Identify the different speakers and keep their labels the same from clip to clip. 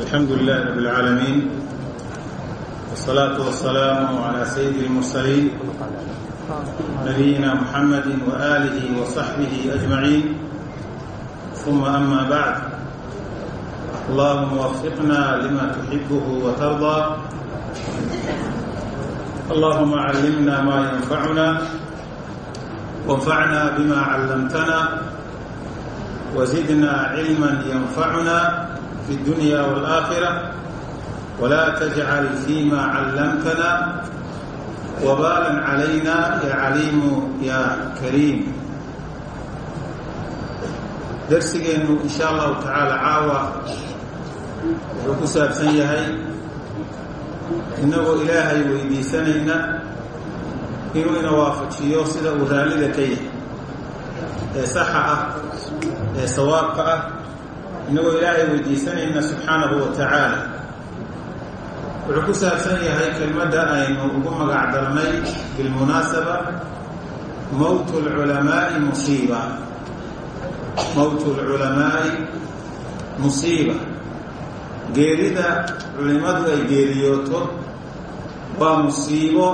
Speaker 1: الحمد لله رب العالمين والصلاة والسلام على سيد المرسلين نبينا محمد وآله وصحبه أجمعين ثم أما بعد اللهم وفقنا لما تحبه وترضى اللهم علمنا ما ينفعنا وانفعنا بما علمتنا وزدنا علما ينفعنا في الدنيا والآخرة ولا تجعل فيما علمتنا وبالا علينا يا عليم يا كريم darsigeennu insha allahu tacaala caawa wuxuu ku saabsan yahay innagoo ilaahay weydiisanayna inuu ina waafajiyo sida uu raallida ka yahay ee saxa ah ee sawaabka ah innagoo ilaahay weydiisanayna subxaanahu wa tacaala. Wuxuu ku saabsan yahay kelmadda aynu ugu magac darnay bilmunaasaba mowtu alculamaa'i musiiba. Mowtu alculamaa'i musiiba. Geerida culimmadu ay geeriyooto waa musiibo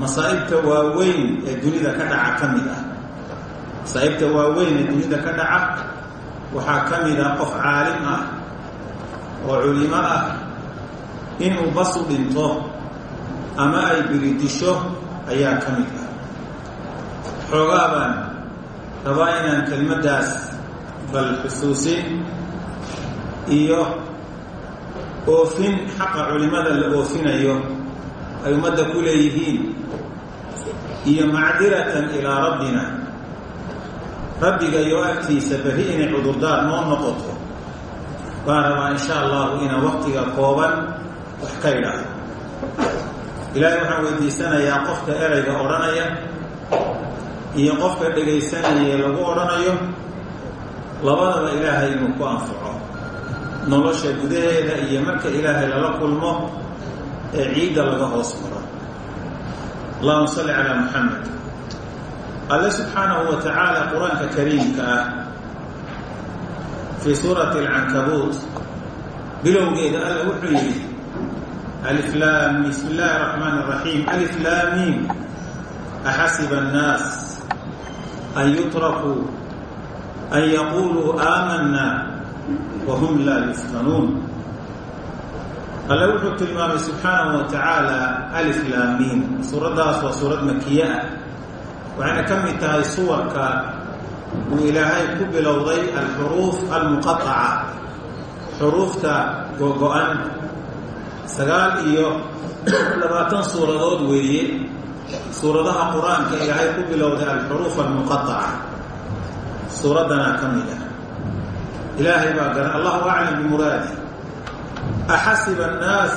Speaker 1: masaa'ibta waaweyn ee dunida ka dhaca ka mid ah. Masaa'ibta waaweyn ee dunida ka dhaca waxaa ka mid ah qof caalim ah oo culimo ah inuu basu dhinto ama ay biridisho ayaa ka mid ah. Xoogaa baan rabaa bal xusuusin iyo oofin xaqa culimmada la oofinayo ay ummadda ku leeyihiin iyo macdiratan ilaa rabbina rabbiga iyo agtiisa berri inay cudurdaar noo noqoto. Baan rabaa insha allahu inaan waktiga kooban wax ka idhaahdo ilaahay waxaan weydiisanayaa qofka erayga odhanaya iyo qofka dhegaysanaya lagu odhanayo. Labadaba ilaahay inuu ku anfaco. Nolosha gudaheeda iyo marka ilaahay lala kulmo ee ciidda laga hoos maro. Allahuma salli calaa muxamed alle subxaanahu wa tacaala qur'aanka kariimka ah fii suurati alcankabuut bilowgeeda alla wuxuu yidhi aliflaam bismi illaahi araxmaan araxiim aliflaamiim axasiba annaas an yutrakuu an yaquuluu aamanna wahum laa yuftanuun alle wuxuu tilmaamay subxaanahu wa tacaala aliflaamiin suuraddaas waa suurad makiye ah waxayna ka mid tahay suwarka uu ilaahay ku bilowday alxuruuf almuqaaca xuruufta gogo-an. Sagaal iyo labaatan suuradood weeye suuradaha qur'aanka ilaahay ku bilowday alxuruuf almuqaaca suuraddanaa ka mid ah. Ilaahay baa gara allahu aclam bimuraadi. Axasiba annaas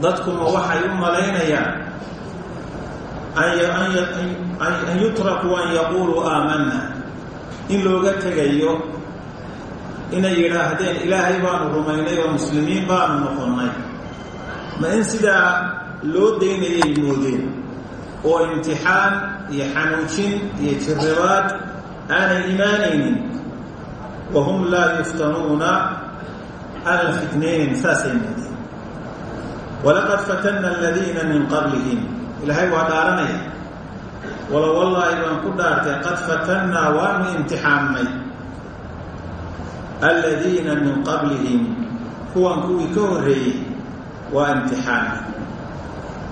Speaker 1: dadkuma waxay u malaynayaan an yutrakuu an yaquuluu aamanna. In looga tegayo inay yidhaahdeen ilaahay baanu rumaynay oo muslimiin baanu noqonnay. Ma in sidaa loo daynayay moodeen oo imtixaan iyo xanuujin iyo jirribaad aanay imaanaynin. Wahum laa yuftanuuna aanan fitnaynin saasay moodeen. Walaqad fatanna aladiina min qablihim ilaahay waa dhaaranaya wala wallaahi baan ku dhaartay qad fatannaa waanu imtixaannay aladiina min qablihim kuwan kuwii ka horreeyey waa imtixaana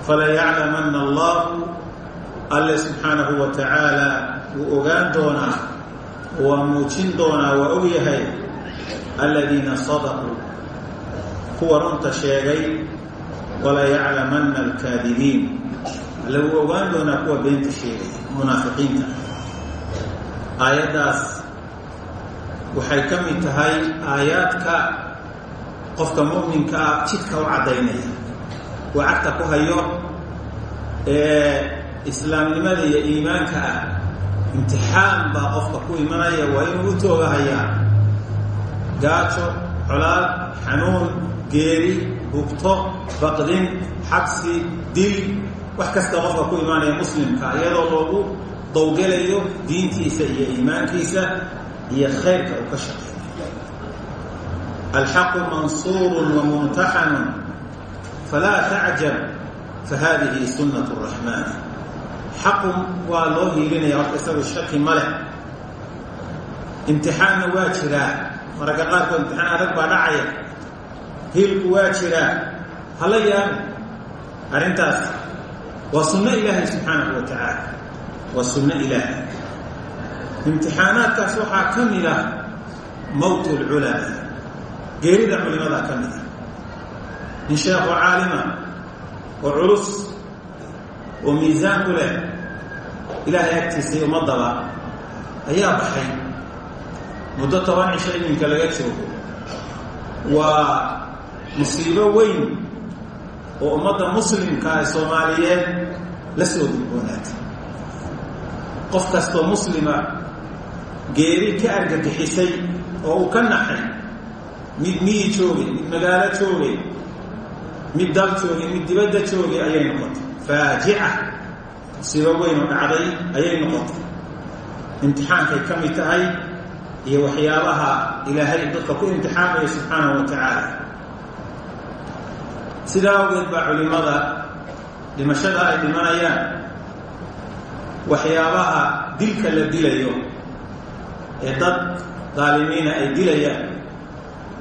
Speaker 1: falayaclamanna allahu alle subxaanahu wa tacaala wuu ogaan doonaa waa muujin doonaa waa og yahay aladiina sadaquu kuwa runta sheegay walayaclamanna alkaadibiin. Wuu ogaan doonaa kuwa beenta sheegay munaafiqiinta. Aayaddaas waxay ka mid tahay aayaadka qofka mu'minka ah jidka u caddaynaya. Uu cagta ku hayo ee islaamnimada iyo iimaanka ah imtixaan baa qofka ku imanaya waa inuu u tooga hayaa gaajo colaad xanuun geeri bugto baqdin xabsi dil wax kasta qofka ku imaanaya muslimka iyadoo loogu dawgelayo diintiisa iyo iimaankiisa iyo khayrka uu ka shaqeeyo. Alxaqu mansuuru wamumtaxanu falaa tacjab fahadihi sunnat raxmaan xaqu waa loo hiilinaya horta isagu shaki ma leh. Imtixaanna waa jiraa mararka qaarkood imtixaan adag baa dhacaya. Hiilku waa jiraa hala yaabin arrintaas waa sunno ilaahay subxaanahu wa tacaala waa sunno ilaahay. Imtixaanaadkaas waxaa ka mid ah mowt lculamaa geerida culimadaa ka mid ah. In sheekhu caalima oo culus oo miisaan ku leh ilaahay agtiisa iyo ummadaba ayaa baxay. Muddo toban cisho iminka laga joogo. Waa musiibo weyn oo ummadda muslimka ee soomaaliyeed la soo gudboonaatay qof kastoo muslima geeri ka argagixisay oo uu ka naxay mid miyi joogay mid magaalo joogay mid dal joogay mid dibadda joogay ayay noqotay. Faajica musiibo weyn oo dhacday ayay noqotay. Imtixaankay ka mid tahay iyo waxyaabaha ilaahay dadka ku imtixaamaya subxaanahu wa tacaala sidaa awgeed baa culimmada dhimashada ay dhimanayaan. Waxyaabaha dilka la dilayo ee dad daalimiina ay dilayaan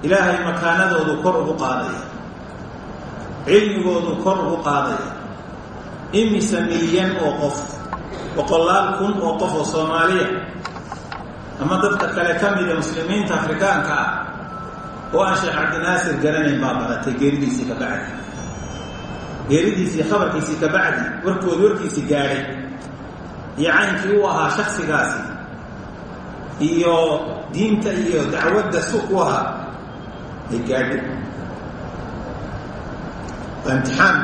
Speaker 1: ilaahay makaanadoodu kor ugu qaadaya cilmigoodu kor ugu qaadaya. Imise milyan oo qof boqolaal kun oo qof oo soomaaliya ama dadka kale ka mida muslimiinta afrikaanka ah oo aan sheekh cabdinaasir garanayn baa baratay geeridiisii ka bacdi. Geeridiisii khabarkiisii ka bacdi warkooda warkiisii gaadhay. Iyo caynkii u ahaa shaksigaasi iyo diinta iyo dacwadda suq u ahaa ay gaadhay. Waa imtixaan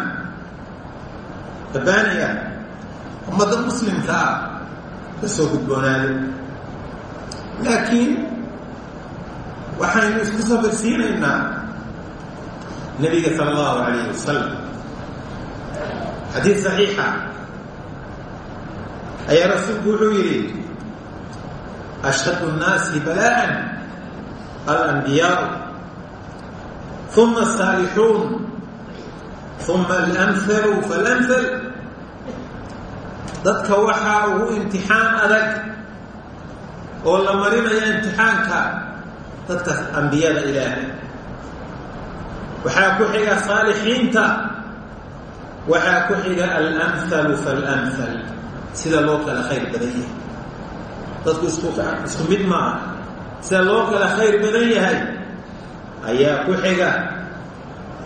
Speaker 1: babaaniya ummadda muslimka ah la soo gudboonaaday. Laakiin waxaynu isku sabirsiinaynaa nebiga sala allahu alayh wasalam xadiid saxiixa. Ayaa rasuulku wuxuu yidhi ashhadu nnaasi balaa'an alanbiyaau uma asaalixuun uma alamhalu falamhal dadka waxaa ugu imtixaan adag oo la marinaya imtixaanka dadkaas ambiyada ilaahay. Waxaa ku xiga saalixiinta. Waxaa ku xiga alamhalu faalamhal sida loo kala khayr badan yahay. Dadku isku mid maaha. Sida loo kala khayr badan yahay ayaa ku xiga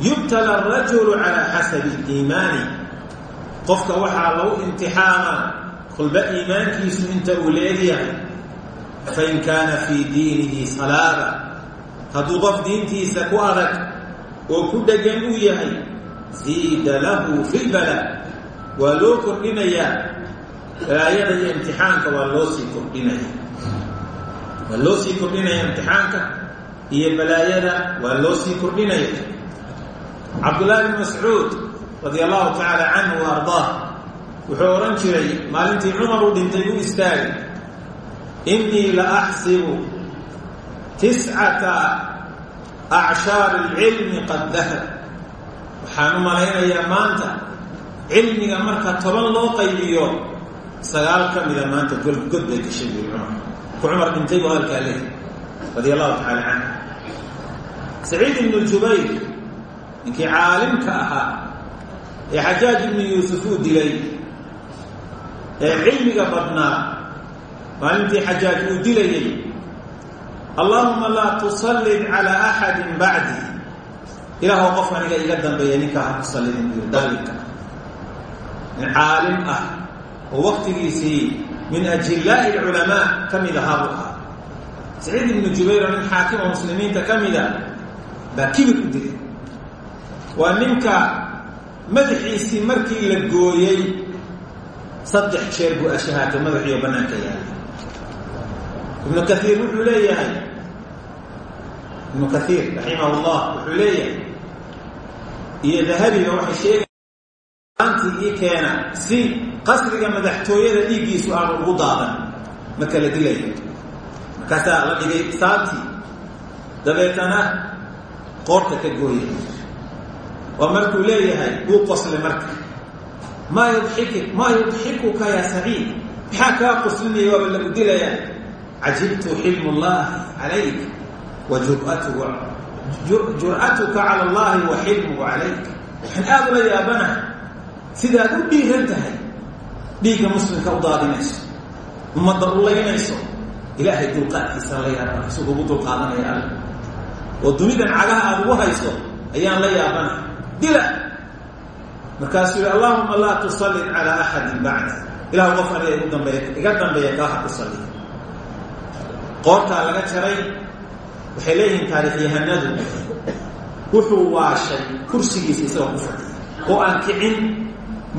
Speaker 1: yubtala arajulu calaa xasabi iimaani qofka waxaa lagu imtixaamaa kolba iimaankiisu inta uu leegyahay fain kaana fii diinihi salaaba hadduu qof diintiisa ku adag oo ku dhegan uu yahay ziida lahu fi lbala waa loo kordhinayaa balaayada iyo imtixaanka waa loo sii kordhinaya waa loo sii kordhinaya imtixaanka iyo balaayada waa loo sii kordhinaya cabdullaahi bn mascuud radia allahu tacaala canhu wa wuxuu odhan jiray maalintii cumar dhintay u istaagay innii la axsibu tiscata acshaari alcilmi qad dahab waxaan u malaynayaa maanta cilmiga marka toban loo qaybiyo sagaal ka mida maanta god bay gashay buui cumar. Ku cumar dhintay buu halkaa leehay radia allahu tacaala canhu saciid ibnu jubayr ninkii caalimka ahaa ee xajaaj ibnu yuusuf uu dilay ee cilmiga badnaa maalintii xajaaj uu dilayay allaahuma laa tusallid calaa axadin bacdi. Ilaahoo qof aniga iga dambeeya ninkaa ha ku sallidin buu daalinka nin caalim ah oo waktigiisii min ajillaa'i alculamaa ka mid ahaa buu ahaa. Saciid ibnu jubayr oo nin xaakim oo muslimiinta ka mida baa kibir u dilay. Waa ninka madaxiisii markii la gooyey saddex jeer buu ashahaatay madaxiioo bannaanka yaalla ibnu kaiir wuxuu leeyahay. Ibnu kaiir raximah llah wuxuu leeyahay. Iyo dahabiga waxay sheegaya antii ii keena si qasriga madaxtooyada dhiiggiisu aanu ugu daadan. Marka la dilaya markaasaa la dhigay saabtii dabeetana qoorta ka gooya waa markuu leeyahay wuu qosle marka. Maa yudxik maa yudxikuka ya saciid? Maxaa kaa qoslinaya? Waaba lagu dilayaa cajibtu xilmu llahi calayk wa jur'atuhu jur'atuka cala allahi wa xilmuhu calayk waxaan aada ula yaabanaha sidaad u dhiiran tahay dhiigga muslimka u daadinayso ummadda u laynayso ilaahay dulqaadkiisa la yaaba isagoo ugu dulqaadanaya alla oo dunidan cagaha aada ugu hayso ayaan la yaabana dila markaasuu yihi allahuma laa tusallid calaa axadin bacdi ilahu qof aniga igu dambeeya iga dambeeya kaa ha qoortaa laga jaray waxay leeyihiin taarikhyahanadu wuxuu waashay kursigiisa isagoo ku fadhiya oo aan kicin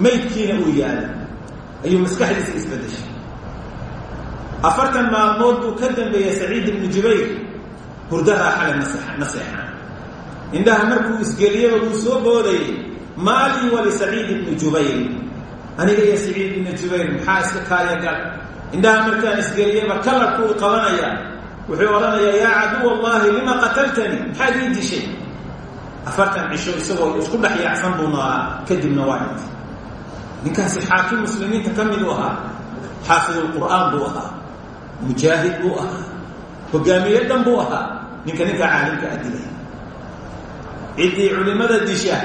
Speaker 1: maydkiina uu yaalla ayuu maskaxdiisa isbedeshay afartan maalmood buu ka dambeeyey saciid ibnu jubayr hurdahaa xalay ma seexan indhaha markuu isgeliyaba wuu soo boodayay maalii wali saciid ibnu jubayr aniga iyo saciid ibnu jubayr maxaa iska kaaya indhaha markaan isgeliyaba kalarkuu qabanaya wuxuu odhanayaa yaa caduw allahi lima qataltanii maxaad ii dishay? Afartan cisho isagoo isku dhex yaacsan buu noolaa kadibna waa dhintay ninkaasi xaakim muslimiinta ka mid u ahaa xaafidulqur'aan buu ahaa mujaahid buu ahaa hogaamiye dhan buu ahaa ninka ninka caalimka adilay ciddii culimada disha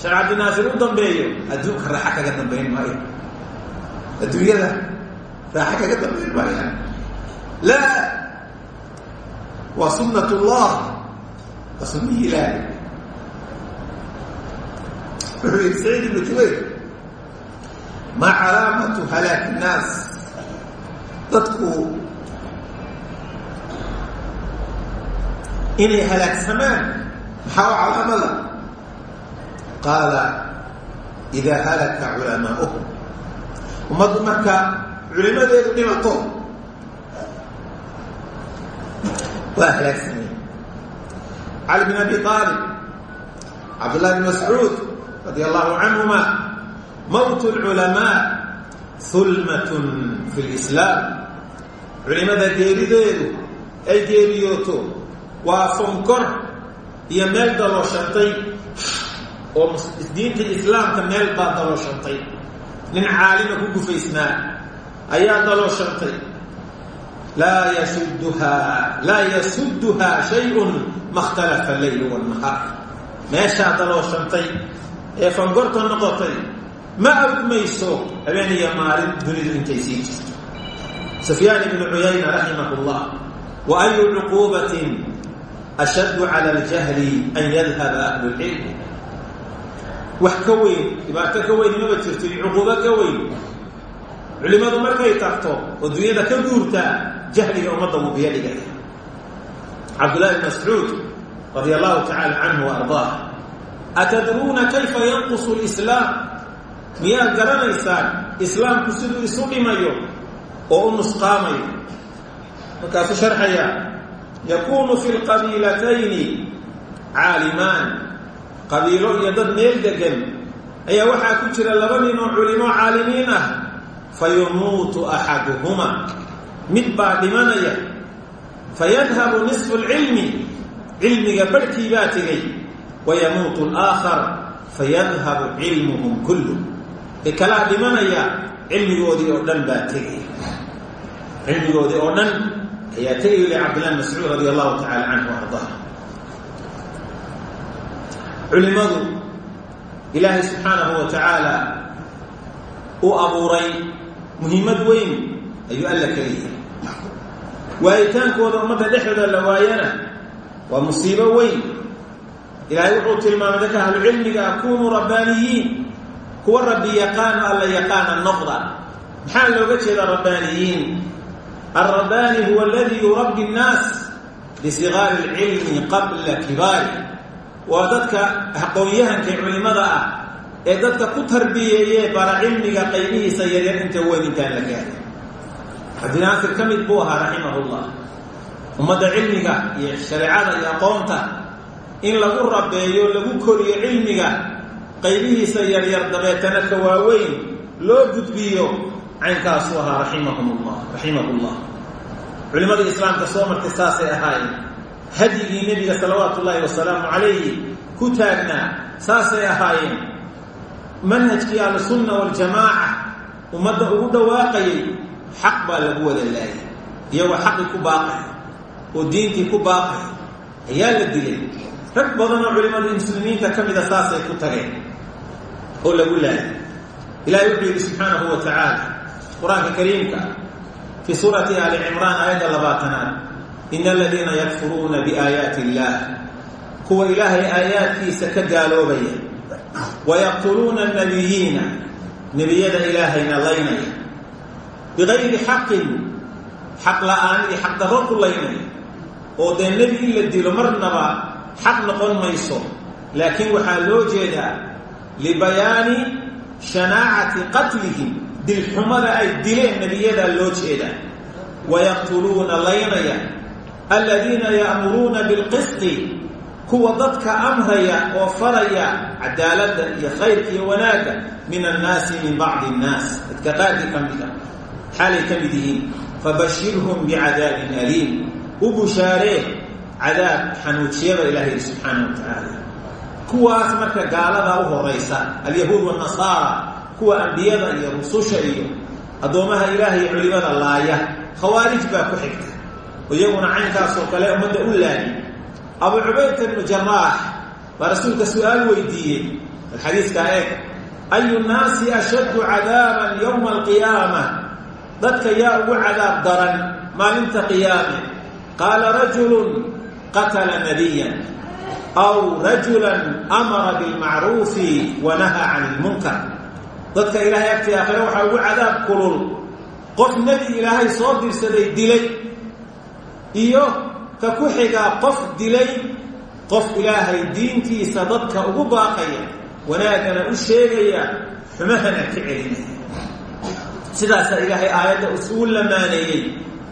Speaker 1: sheekh cabdinaasir u dambeeyo adduunka raaxa kaga dambayn maayo. Adduunyada raaxa kaga dambayn maayo laa waa sunnat ullah waa sunnihi ilaahi wuxuu yihi saciid ibnu jubayr maa calaamatu halaak innaas dadku inay halaagsamaan maxaa u calaamada qaala idaa halaka culamaauhum ummaddu marka culimadeedu dhimato waa halaagsameen cali bin abi aalib cabdullahi bn mascuud radi allahu canhuma mowt lculamaa hulmatun fi lislaam culimada geerideedu ay geeriyooto waa fonkor iyo meel dalooshantay oo diinta islaamka meel baa dalooshantay nin caalima ku gufaysnaa ayaa dalooshantay laa yasuduhaa laa yasudduhaa shayun ma ikhtalafa alleyl wاnnahaar meeshaa dalooshantay ee fangorta noqotay ma awdmayso habeeniya maalin dunidu intay sii jirto. Sufyaan ibnu cuyayna raximah اllah wa ayu cuquubatin ashaddu cala an yadhaba ahlu lcilm wax ka weyn dhibaato ka weyn maba jirto iyo culimmadu markay tagto oo dunyada ka guurtaa jahliga ummadda wuu biyo dhigaya cabdullahi bn mascuud radia allahu tacala canhu wa ardaah atadruuna kayfa yanqusu lislaam miyaad garanaysaan islaamku siduu isu dhimayo oo u nusqaamayo? Markaasuu sharxaya yakunu fi lqabiilatayni caalimaan. Qabiilo iyo dad meel degan ayaa waxaa ku jira laba nin oo culimo caalimiin ah fayamuutu axaduhuma. Mid baa dhimanaya fayadhabu nisfu lcilmi cilmiga barhkii baa tegey wayamuutu alaakhar fayadhabu cilmuhum kullu. Ee kalaa dhimanaya cilmigoodii oo dhan baa tegay cilmigoodii oo dhan ayaa tegay li cabdillahi mascuud radi allahu tacala canhu ardaa culimadu wa tacaala u abuuray muhiimad weyn ayuu alla ka leeyahay. Waayitaankooda ummadda dhexdooda la waayana waa musiibo weyn. Ilaahay wuxuu tilmaamay dadka ahlucilmiga kunuu rabbaaniyiin. Kuwa rabbi yaqaano alla yaqaana noqda. Maxaa looga jeedaa rabbaaniyiin? Alrabbaani huwa aladii yurabbi nnaas bisigaari اlcilmi qabla kibaari. Waa dadka aqoon-yahanka ah ee dadka ku tarbiyeeye bara cilmiga qaybihiisa yaryar inta weyn intaan la gaarin cabdinaasir ka mid buu ahaa raximah llah ummadda cilmiga iyo shareecada iyo aqoonta in lagu rabeeyo lagu koriyo cilmiga qaybihiisa yaryar dabeetana ka waaweyn loo gudbiyo caynkaasuu ahaa raximahum llah raximahu llah culimadii islaamka soo martay saasay ahaayeen. Hadyigii nebiga salawaatu ullaahi wasalaamu calayhi ku taagnaa saasay ahaayeen manhajkii ahlusunna waljamaaca ummadda ugu dhawaaqayay xaq baa lagu wada laayay. Iyagoo xaqii ku baaqay oo diintii ku baaqay ayaa la dilay. Rag badan oo culimadii muslimiinta ka mida saasay ku tageen oo lagu laayay. Ilahay wuxuu yidhi subxaanahu wa tacaala qur'aanka kariimka fii suurati ali cimraan aayadda labaatanaad ina aladiina yakfuruuna biaayaati illaah. Kuwa ilaahay aayaadkiisa ka gaaloobaya wayaqtuluuna nabiyiina nebiyada ilaahayna laynaya bigayri xaqin xaq la'aan iyo xaq darro ku laynaya oo dee nebi in la dilo marnaba xaq noqon mayso laakiin waxaa loo jeedaa libayaani shanaacati qatlihim dilxumada ay dileen nebiyadaa loo jeedaa wayaqtuluuna laynaya aladiina ya'muruuna bilqisti kuwa dadka amraya oo faraya cadaaladda iyo khayrka iyo wanaagga min annaasi min bacdi annaas. Dadka qaarkii ka mid ah xaalay ka mid yihiin fabashirhum bicadaabin aliim. U bushaaree cadaab xanuujiyaba ilaah yidhi subxaana wa tacaala kuwaas marka gaaladaa u horaysa alyahuud wanasaara kuwa ambiyada iyo rususha iyo addoomaha ilaahay culimada laaya khawaarij baa ku xigta. Iyaguna caynkaasoo kale ummadda u laayay abu cubayda bnu jaraax baa rasuulka su'aal weydiiyey. Alxadiiskaa eeg ayu nnaasi ashaddu cadaaban yowma alqiyaama dadka yaa ugu cadaab daran maalinta qiyaame. Qaala rajulun qatala nabiyan aw rajulan amara bilmacruufi wa nahaa can ilmunkar dadka ilaahay agtii aakhire waxaa ugu cadaab kulul. Qof nebi ilaahay soo dirsaday dilay iyo ka ku xigaa qof dilay qof ilaahay diintiisa dadka ugu baaqaya wanaaggana u sheegaya xumahana ka celinaya sidaasaa ilaahay aayadda isugu lamaaneeyey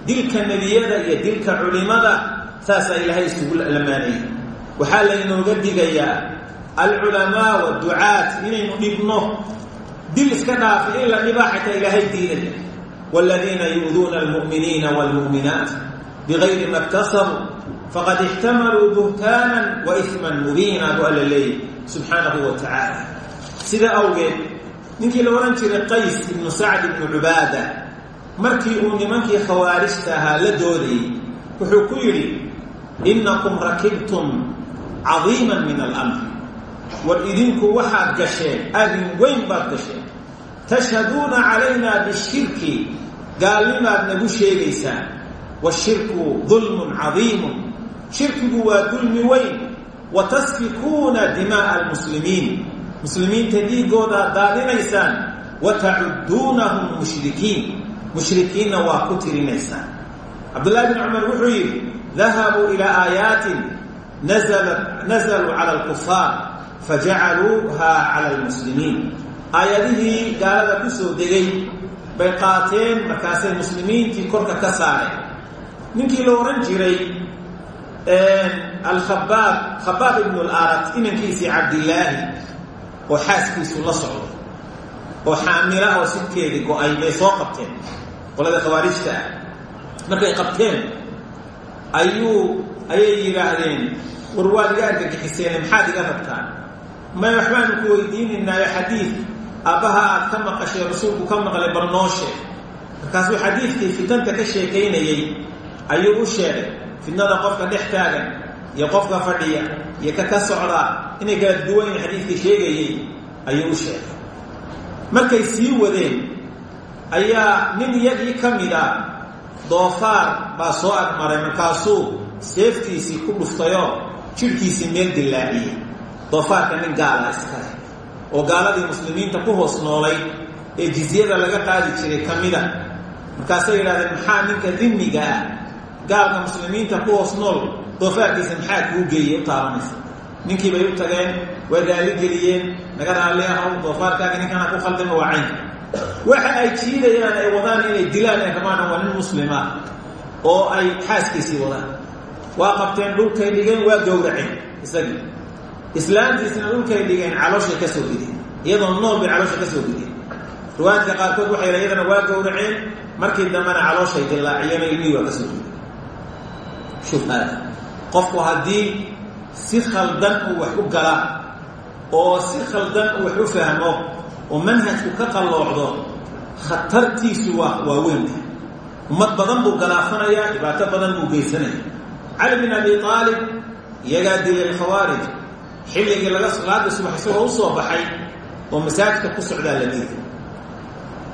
Speaker 1: dilka nebiyada iyo dilka culimada saasaa ilaahay isugu lamaaneeyey waxaa laynooga digayaa alculamaa waducaat inaynu dhibno. Dil iska dhaafi in la dhibaa xataa ilaahay diidaya waaladiina yu'duuna almu'miniina waalmu'minaat bigayri ma ktasabuu faqad ixtamaluu buhtaanan wa ifman mubiina bu alla leeyay subxaanahu wa tacaala sida awgeed ninkii la odhan jiray qays ibnu sacd ibnu cubaada markii uu nimankii khawaarijta ahaa la doodayey wuxuu ku yidhi innakum rakibtum cadiiman min alamr war idinku waxaad gasheen arrin weyn baad gasheen tashhaduuna calaynaa bishirki gaalnimaad nagu sheegaysaan washirku dulmun cadiimun. Shirkigu waa dulmi weyn. Wa tasfikuuna dimaa'a almuslimiin. Muslimiinta dhiiggoodaad daadinaysaan wa tacudduunahum mushrikiin. Mushrikiinna waa ku tirinaysaan. Cabdullahi bin cumar wuxuu yidhi dahabuu ilaa aayaatin nazaluu cala alkufaar fajacaluuha cala almuslimiin. Aayadihii gaalada ku soo degay bay qaateen markaasay muslimiintii korka ka saareen ninkii la odhan jiray alkhabaab khabaab ibnu larat inankiisii cabdilaahi oo xaaskiisu la socdo oo xaamila oo sidkeedii go'ay bay soo qabteen qolada khawaarijta. Markay qabteen ayuu ayay yidhaahdeen war waad iga argagixiseene maxaad iga rabtaan? May waxbaanu ku weydiinaynaayo xadiid. Aabbaha aad ka maqashay rasuulku ka maqlay bal noo sheeg markaasuu xadiidkii fitanta ka sheekaynayey ayuu u sheegay fitnada qofka dhex taagan iyo qofka fadhiya iyo ka ka socdaa inay kala duwan yihiin xadiidkii sheegayey ayuu u sheegay. Markay sii wadeen ayaa nin iyagii ka mid a doofaar baa soo agmaray markaasuu seeftiisii ku dhuftayoo jidhkiisii meel dillaaciyey. Doofaarka nin gaala iskale oo gaaladii muslimiinta ku hoos noolay ee jizyada laga qaadi jiray ka mida markaasay yidhahdeen maxaa ninka dimmiga ah gaalka muslimiinta ku hoos nool doofaarkiisa maxaa kuu geeyey u taabanaysa ninkii bay u tageen way raaligeliyeen naga raalli ahow doofaarkaaga ninkana ku khaldama waa caynka waxa ay jiidayaan ay wadaan inay dilaan ee kamaana waa nin muslim ah oo ay xaaskiisii wadaan. Waa qabteen dhulkay dhigeen waa gowraceen isagii. Islaamtiisna dhulkay dhigeen calooshay ka soo gideen. Iyadoo nool bay caloosha ka soo gideen. Riwaayadka qaarkood waxay yidha iyadana waa gowraceen markii dambena calooshay dillaaciyeen ilmihii waa ka soo shuf haada qofku haddii si khaldan uu wax u galaa oo si khaldan uu wax u fahmo oo manhajku ka qalloocdo khatartiisu waa waa weynta ummad badan buu galaafanayaa dhibaato badan buu geysanaya cali bin abi aalib iyagaa dilay alkhawaarij xilligii laga salaada subax isagoo u soo baxay oo masaajidka ku socdaa la dilay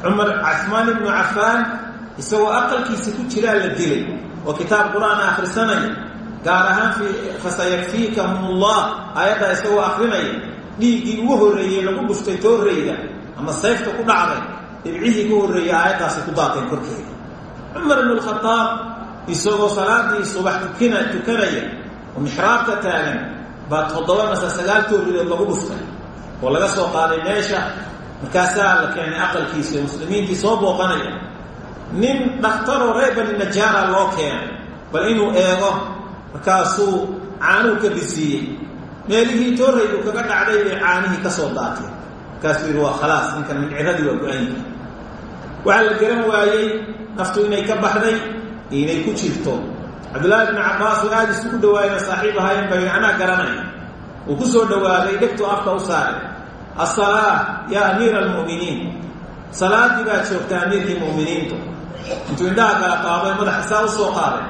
Speaker 1: cumar cafmaan ibnu cafaan isagoo aqalkiisa ku jiraa la dilay oo kitaab qur'aan akhrisanaya gaar ahaan fi fasayakfiikahum ullah aayaddaa isagoo akrinaya dhiiggii ugu horreeyey lagu dhuftay toorreyda ama sayfta ku dhacday dhibcihii ku horreeyey aayaddaasi ku daateen korkeeda cumar ibnu alkhadaab isagoo salaadii subax tukina tukanaya oo mixraabka taagan baa toddoba mase sagaal tooridood lagu dhuftay oo laga soo qaaday meesha markaasaa la keenay aqalkiisa muslimiintii soo booqanaya nin dhakhtaroo reer bani najaara loo keenay bal inuu eego markaasuu caanuhu ka dhisiiyey meelihii toorraydu kaga dhacday bay caanihii ka soo daatay. Markaasuu yidhi waa khalaas ninkan midciradii waa go'aanyi waxaa la garan waayey naftu inay ka baxday inay ku jirto. Cabdullaahi bni cabbaas oo aada isugu dhawaayna saaxiib ahaayeen bay anaa garanaya uu ku soo dhowaaday dhegtuu afka u saaray. Assalaa yaa amiira almu'miniin salaaddii baad joogtaa amiirkii mu'miniintu. Intuu indhaha kala qaaday madaxa saa u soo qaaday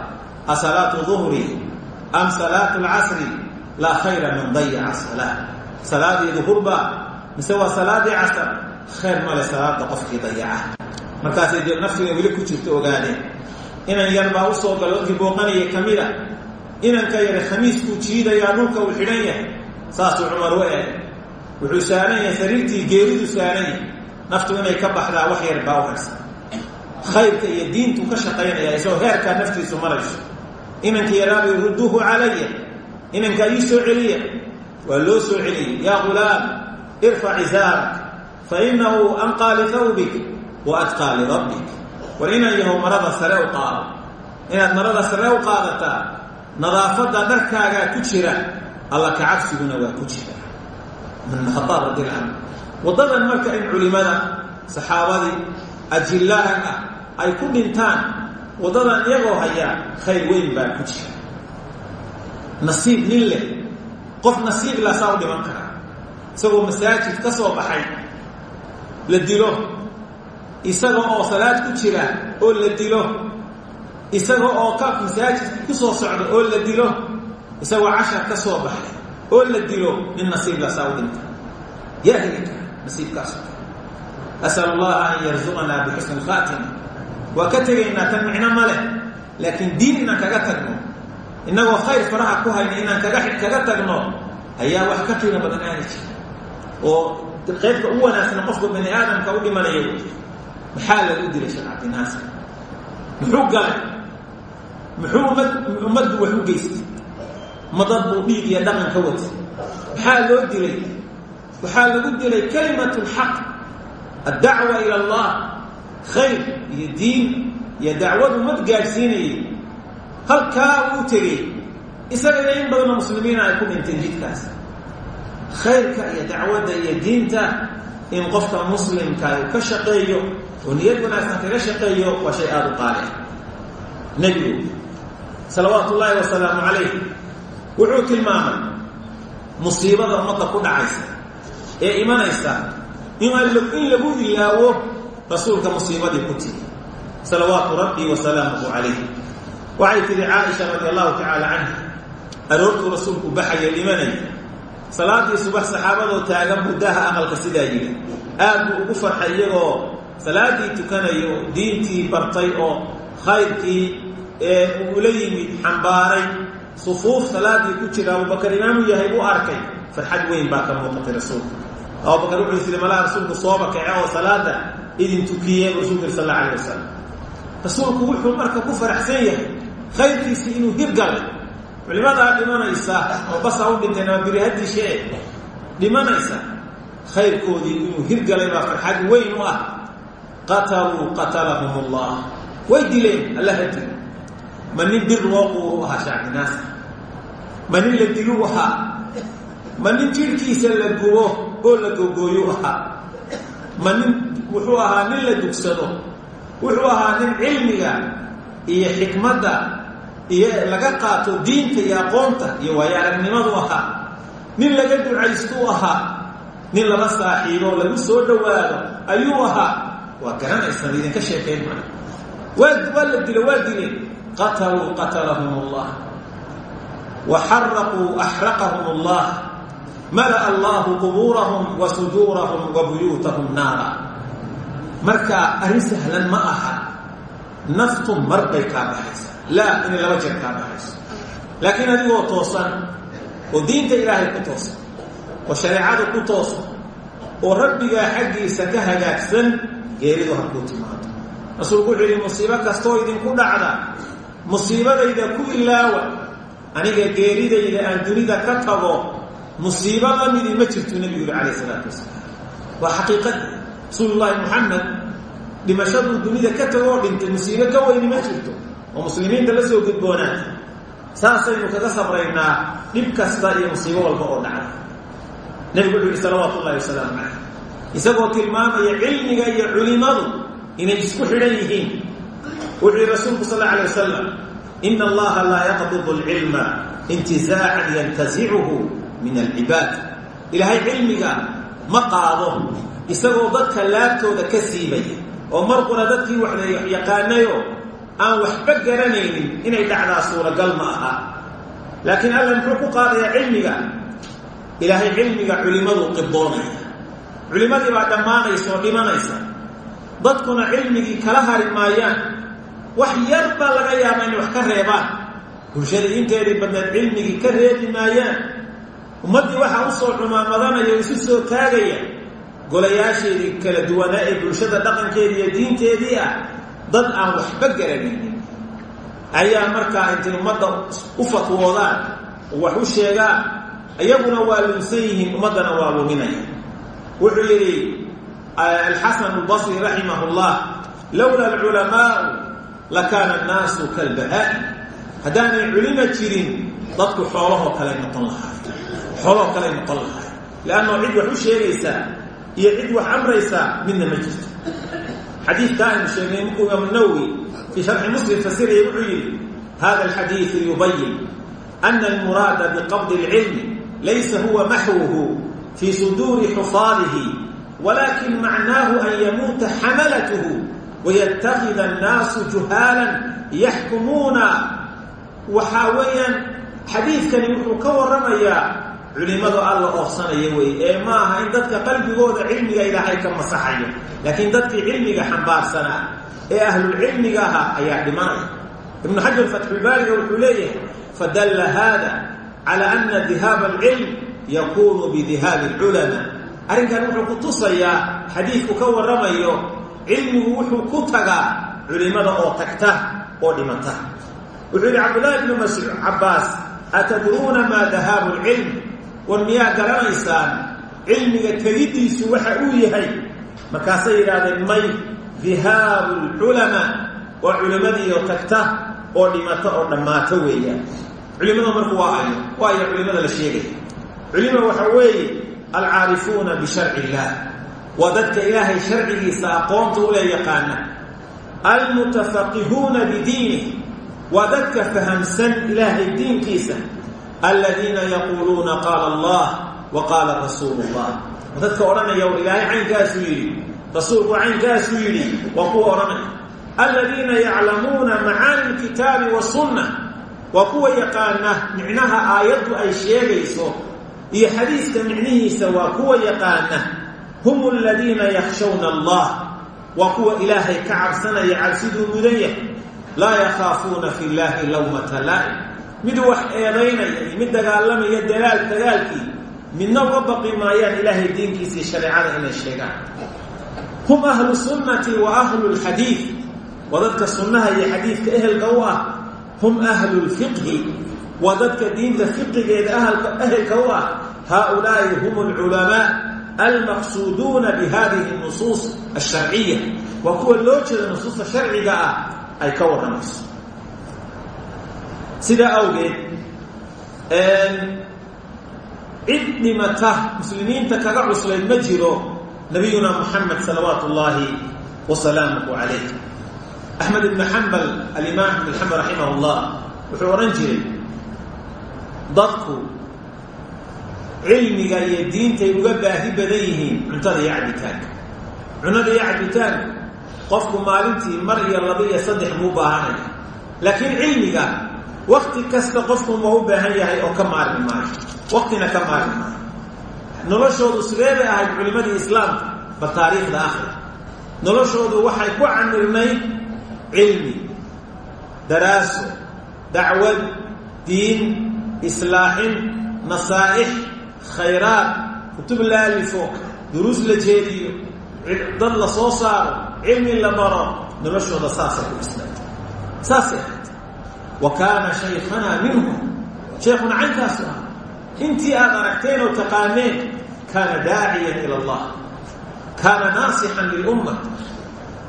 Speaker 1: asalaatu duhri am salaatu alcasri laa khayra man dayaca salaa salaadii duhurba mise waa salaadii casar khayr male salaada qofkii dayaca markaasay dee naftiga weli ku jirto ogaadeen. Inan yar baa u soo galo dadkii booqanaya ka mid a inanka yare khamiiskuu jiidayaa dhulka uu xidhan yahay. Saasuu cumar u eegay. Wuxuu saaran yahay sariirtii geeridu saaran yahay naftu inay ka baxdaa wax yar baa u harsan khayrka iyo diintuu ka shaqaynaya isagoo heerkaa naftiisu marayso. Inanka yaraabu rudduuhu calaya inankaa ii soo celiya waa loo soo celiyey yaa gulaam irfac izaarak fa inahu anqaa lihawbik wa adqaa lirabbik. War inan yahow marada sare u qaado inaad marada sare u qaadataa nadaafadda dharkaagaa ku jira alla ka cabsiguna waa ku jira. Ibn khadaab canhu waddadan marka in culimada saxaabadii ajillahan ah ay ku dhintaan waddadan iyagoo hayaa khayr weyn baa ku jira. Nasiib nin leh qof nasiib laasaa u dhiman karaa. Isagoo masaajid ka soo baxay la dilo. Isaga oo salaad ku jira oo la dilo. Isaga oo ka masaajidka ku soo socda oo la dilo. Isagoo cashar ka soo baxay oo la dilo nin nasiib laasaa u dhinta yaa heli nasiibkaaso asal allaha an yarzuqanaa bixusni lkhaatima waa ka tegaynaa tan micno ma leh laakiin diin inaan kaga tagno innagoo khayr faraha ku hayna inaan kaga tagno ayaa wax ka qiimo badan aani jira oo qaybka u wanaagsan qofka bani aadamka u dhimanaya maxaa lagu dilay sheekh cabdinaasir muxuu galay? Muxuu ummad ummaddu wax u geystay? Madad buu dhiig iyo dhaqan watay maxaa loo dilay waxaa lagu dilay kalimatu lxaq addacwa ila allah khayr iyo diin iyo dacwadu mad gaadhsiinayay halkaa uu tegey isagana in badanoo muslimiina ay ku dhinteen jidkaas. Khayrka iyo dacwadda iyo diinta in qofka muslimka uu ka shaqeeyo oo niyad wanaagsan kaga shaqeeyo waa shay aada u qaali ah nebigu salawaatu ullaahi wasalaamu calayh wuxuu tilmaamay musiibada ummadda ku dhacaysa ee imanaysa in lagu ilaawo rasuulka musiibadii ku timi salawaatu rabbi wa salaamuhu calayh waxay tihi caaisha radi allahu tacaala canha aroortuu rasuulku baxaya dhimanaya salaadii subax saxaabadoo taagan buddaha aqalka sidaa yidhi. Aad buu ugu farxay iyagoo salaadii tukanayo diintii bartay oo khayrkii ee uula yimid xambaaray. Sufuuf salaadii ku jira abubakar imaamu yahay buu arkay farxad weyn baa ka muuqatay rasuulka. Abubakar wuxuu is yidhi rasuulku sooba kace oo salaada idin tukiye rasuulka sal alla wasalam rasuulku wuxuu marka ku faraxsan yahay khayrkiisii inuu hirgalay culimadaa dhimanaysa oo basa u dhinteen ama birihadiishee dhimanaysa khayrkoodii inuu hirgalay baa farxad weyn u ah. Qataluu qatalahum allah way dileen allaha dil ma nin dir loo quuru ahaa shaacbinaas ma nin la dilu ahaa ma nin jirhkiisa la gubo oo la gogooyo ahaa? Ma nin wuxuu ahaa nin la dugsado wuxuu ahaa nin cilmiga iyo xikmadda iyo laga qaato diinta iyo aqoonta iyo waayo aragnimadu ahaa. Nin laga ducaystuu ahaa nin laba saaxiibo lagu soo dhowaado ayuu ahaa. Waa garanaysan idinka sheekayn maa waa waa la dila waa dileen qataluu qatalahum allah wa xaraquu axraqahum allah mala'a allahu qubuurahum wa sujuurahum wa buyuutahum naara. Marka arrin sahlan ma aha. Naftu mar bay kaa baxaysa. Laa inay laba jeer kaa baxayso laakiin adigoo toosan oo diinta ilaahay ku toosan oo shareecada ku toosan oo rabbigaa xaggiisa ka hagaagsan geeridu harkuu timaado. Rasuulku wuxuu yidhi musiibo kastoo idinku dhacda musiibadayda ku ilaawa aniga geeridayda aan dunida ka tago musiibo la midii ma jirtuu nebigu yihi calayh isalaatu wasalaam. Waa xaqiiqadii rasuulullaahi moxamed dhimashaduu dunida ka tagoo dhintay musiibo ka weyni ma jirto. Oo muslimiinta la soo gudboonaata saasaynu kaga sabraynaa dhib kasta iyo musiibo walba oo dhacda nebigu wuxuu yihi salawaatu ullahi wasalaamu calayh. Isagoo tilmaamaya cilmiga iyo culimadu inay isku xidhan yihiin. Wuxuu yihi rasuulku sal alla alay wasalam ina allaha laa yaqbidu alcilma intizaacan yantazicuhu min alcibaad ilaahay cilmiga ma qaado isagoo dadka laabtooda ka siibaya oo markuna dadkii wax yaqaanayo aan waxba garanaynin inay dhacdaa suuragal ma aha. Laakiin alla muxuu ku qaadayaa cilmiga? Ilaahay cilmiga culimaduu qibdoonaya culimadii baa dhammaanaysa oo dhimanaysa. Dadkuna cilmigii kala hari maayaan. Wax yar baa laga yaabaa inay wax ka reebaan. Bulshada inteedii badneed cilmigii ka reebi maayaan ummaddii waxaa u soo cumaamadanayo isu soo taagaya golayaasheedii kala duwanaa ee bulshada dhaqankeedii iyo diinteedii ah dad aan waxba garanaynin ayaa markaa intay ummadda u fatwoodaan oo wax u sheegaan iyaguna waa lunsan yihiin ummaddana waa luminaya. Wuxuu yidhi alxasan albasri raximah llah lowla alculamaau lakaana annaasu kalbahaai. Haddaanay culima jirin dadku xoolahoo kale noqon lahaay xoolahoo kale noqon lahaay leanno cid wax u sheegaysaa iyo cid wax amraysaa midna ma jirto. Xadiidka aynu sheegnay markuu imaam nawowi fii sharxi muslim fasiraya wuxuu yidhi hada alxadiidu yubayin ana almuraada biqabdi اlcilmi laysa huwa maxwuhu fii suduuri xufaadihi walakin macnaahu an yamuuta xamalatuhu wayatakida annaasu juhaalan yaxkumuuna. Waxaa weeyaan xadiidkani wuxuu ka warramayaa culimadu alla oofsanaya weeye ee ma aha in dadka qalbigooda cilmiga ilaahay ka masaxayo. Laakiin dadkii cilmiga xambaarsanaa ee ahlulcilmiga ahaa ayaa dhimanaya. Ibnu xajar fatxulbaariga wuxuu leeyahay fadalla haada cala ana dihaaba alcilm yakunu bidihaabi alculamaa arrinkan wuxuu ku tusayaa xadiidku ka warramayo cilmigu wuxuu ku tagaa culimada oo tagta oo dhimata. Wuxuu yidhi cabdullaahi ibnu mascuud cabbaas atadruuna maa dahaabu lcilm war miyaa garanaysaan cilmiga tegiddiisu waxa uu yahay? Markaasay yidhaahdeen may dihaabu lculamaa waa culimmadiioo tagta oo dhimata oo dhammaato weeyaan. Culimada marku waa ayo waayo culimada la sheegaya culima waxa weeye alcaarifuuna bisharci illaah. Waa dadka ilaahay sharcigiisa aqoonta ule yaqaana. Almutafaqihuuna bidiinih waa dadka fahamsan ilaahay diinkiisa aladiina yaquuluuna qaala allah wa qaala rasuulu dadka odhanaya war ilaahay caynkaasuu yidhi rasuulku caynkaasuu yidhi waa kuwa odhanaya aladiina yaclamuuna macaani lkitaabi wasunna waa kuwa yaqaana micnaha aayaddu ay sheegayso iyo xadiiska micnihiisa waa kuwa yaqaana hum aladiina yakhshawna allah waa kuwa ilaahay ka cabsanaya cabsiduu mudan yahay laa yakhaafuuna fi llaahi lawmata laa'im mid wax eedaynaya iyo mid dagaalamaya dagaal dagaalkii midna uga baqi maayaan ilaahay diinkiisii shareecada inay sheegaan. Hum ahlu sunnati wa ahlu lxadiid. Waa dadka sunnaha iyo xadiidka ehelka u ah. Hum ahlu lfiqhi. Waa dadka diinta fiqigeeda ahlka ehelka u ah. Haaulaa'i hum alculamaa almaqsuuduuna bihadihi nusuus alsharciya waa kuwa loo jeeda nusuusta sharciga ah ay ka warramayso sidaa awgeed cid dhimata muslimiinta kaga cuslayd ma jiro nabiyuna muxamed salawaatu ullaahi wa salaamuhu calayh. Axmed ibn xambal alimaam ibn xambal raximah llah wuxuu odhan jiray dadku cilmiga iyo diintay uga baahi badan yihiin cuntada iyo cabitaanka. Cunada iyo cabitaanka qofku maalintii mar iyo laba iyo saddex buu baahanaya laakiin cilmiga wakti kasta qofku ma u baahan yahay oo ka maarmi maayo. Waktina ka maarmi maayo. Noloshoodu sidee bay ahayd culimadii islaamka? Bal taariikhda akhri. Noloshoodu waxay ku camirnayd cilmi daraaso dacwad diin islaaxin nasaa'ix khayraad kutub la alifo duruus la jeediyo dad la soo saaro cilmi la baro. Noloshooda saasay ku islaamtay. Saasay wa kaana shaykhanaa minhum sheekhuna caynkaasu ah intii aad aragteen oo taqaaneen kaana daaciyan ila allah kaana naasixan lilumma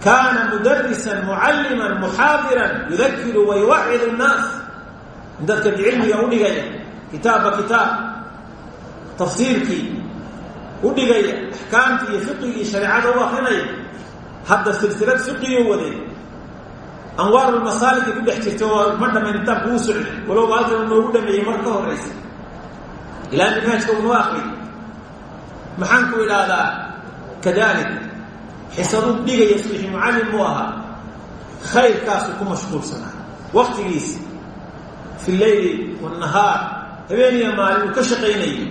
Speaker 1: kaana mudarisan mucalliman muxaadiran yudakiru wayuwacid annaas dadka cilmiga u dhigaya kitaabba kitaab tafsiirkii u dhigaya axkaamtii iyo fiqigii shareecada u akrinaya hadda silsilad fiqiyo waday anwaarulmasaalika ku dhex jirta oo ma dhamayn intaan kuu socday walowba halkan noogu dhameeyey mar ka horaysa ilaa minhaajka unoo akriy maxaan ku idhaahdaa? Kadalik xisadu dhigaya suixi mucallim buu ahaa. Khayrkaasu ku mashquulsanaa. Waktigiisi fi leyli wanahaar habeeniya maalin uu ka shaqaynayay.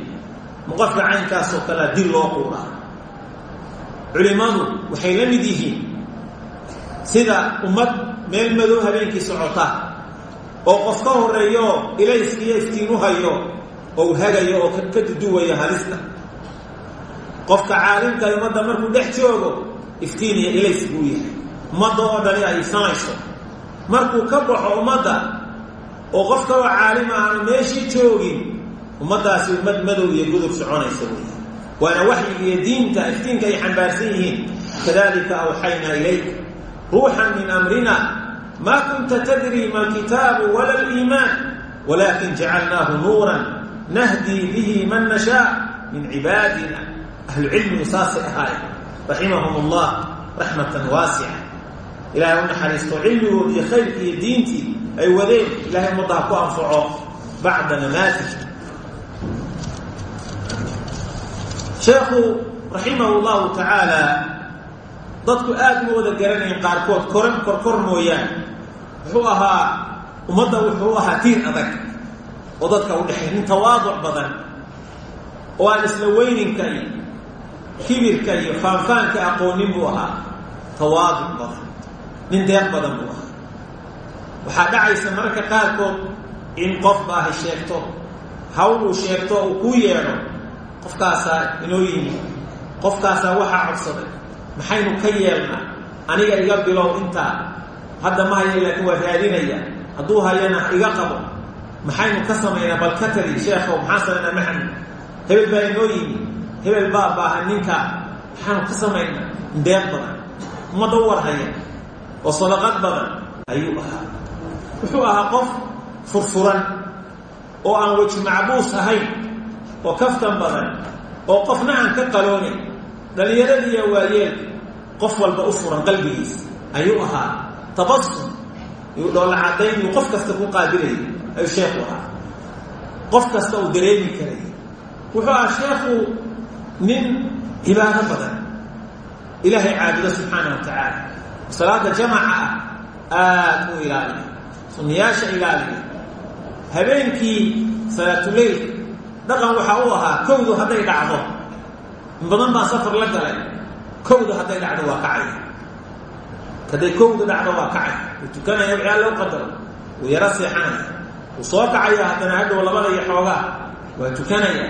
Speaker 1: Muqofka caynkaasoo kalea dil loo quuraa culimmadu waxay la mid yihiin sida ummad meel madow habeenkii socota oo qof ka horeeyo ilayskiiyo iftiin u hayo oo u hagayo oo ka duduwayo halista. Qofka caalimka ummadda markuu dhex joogo iftiin iyo ilays buu yahay. Ummadda oo dhani ay samayso. Markuu ka baxo ummadda oo qof kaloo caalima aanu meeshii joogin ummaddaasi ummad madow iyo gudub soconaysa wey waana waxyiga iyo diinta iftiinka ay xambaarsan yihiin. Kadalika awxaynaa ilayk ruuxan min amrina ma tadri ma alkitaabu wala aliimaan walakin jacalnaahu nuuran nahdii bihi man nashaa min cibaadina ahlucilmigu saasay ahaay raximahum allah raxmatan waasica ilahay u naxariisto cilmigood iyo khayrki iyo diintii ay wadeen ilahay ummadda ha ku anfaco bacda namaatij sheekhu raximah llahu tacaala dadku aad uma wada garanayn qaarkood koran wuxuu ahaa ummadda wuxuu ahaa tiir adag oo dadka u dhexay. Nin tawaaduc badan oo aan isla weyninka iyo kibirka iyo faanfaanka aqoonin buu ahaa. Tawaaduc badan nin deeq badan buu ahaa. Waxaa dhacaysa mararka qaarkood in qof baahi sheegto hawl uu sheegto uu kuu yeedho qofkaasaa inoo yimi qofkaasaa waxaa codsaday maxaynu ka yeelnaa aniga iga bilow intaa hadda ma haya laakiin waa raadinaya. Hadduu hayana iga qabo. Maxaynu ka samaynaa? Bal ka tali sheekhow maxaa samaynaa hebel baa inoo yimi. Hebel baa baaha ninka. Maxaanu ka samaynaa? Deeq badan. Ummadda u warhaya. Oo sadaqad badan. Ayuu ahaa. Wuxuu ahaa qof furfuran oo aan weji macbuus ahayn oo kaftan badan oo qofna aan ka qaloonin dhallinyaradiiya waayeel qof walba u furan qalbigiisa ayuu ahaa tabasum yuu dhoolla caddayn yuu qof kasta ku qaabilayay ayuu sheekhu ahaa. Qof kasta uu dareemi karay. Wuxuu ahaa sheekhu nin cibaado badan. Ilaahay caabudo subxaana wa tacaala. Salaada jamaca ah aada u ilaaliya sunniyaasha ilaaliya habeenkii salaatuleyl dhaqan waxaa u ahaa kowdu hadday dhacdo. In badan baa safar la galay kowdu hadday dhacdo waa hadday kowdu dhacdo waa kacay. Uu tukanaya wixii loo qadaro uu yaro seexanaya. Uu soo kacaya haddana hadhow labada iyo xoogaa. Waa tukanaya.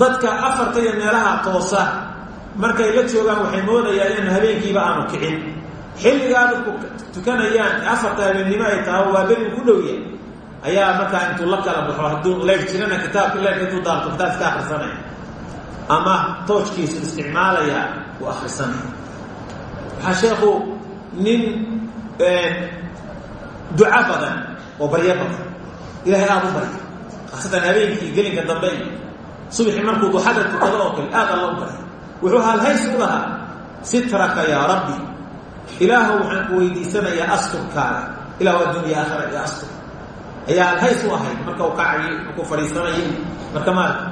Speaker 1: Dadka afarta iyo meelaha toosa markay la joogaan waxay moodayaan in habeenkiiba aanu kicin. Xilligaa dadku tukanayaan afarta habeennimo ay tahay waa berin ku dhowya ayaa markaa intuu la kala baxo hadduu leeg jirana kitaabka leeg intuu daarto kitaab iska akrisanaya ama toojkiisu isticmaalaya uu akrisanaya waxaa sheekhu nin duca badan oo baryo badan. Ilahay aada u barya. Khaasatan habeenkii gelinka dambe iyo subaxii markuu duxada tukado oo kale aad alla u barya. Wuxuu halhays u lahaa sitraka yaa rabbi. Ilaahu waxaan ku weydiisanayaa asturkaaga ilahu addunya aakhira iyo astur. Ayaa alhays u ahayd marka uu kacayo markuu fadhiisanayo marka maarka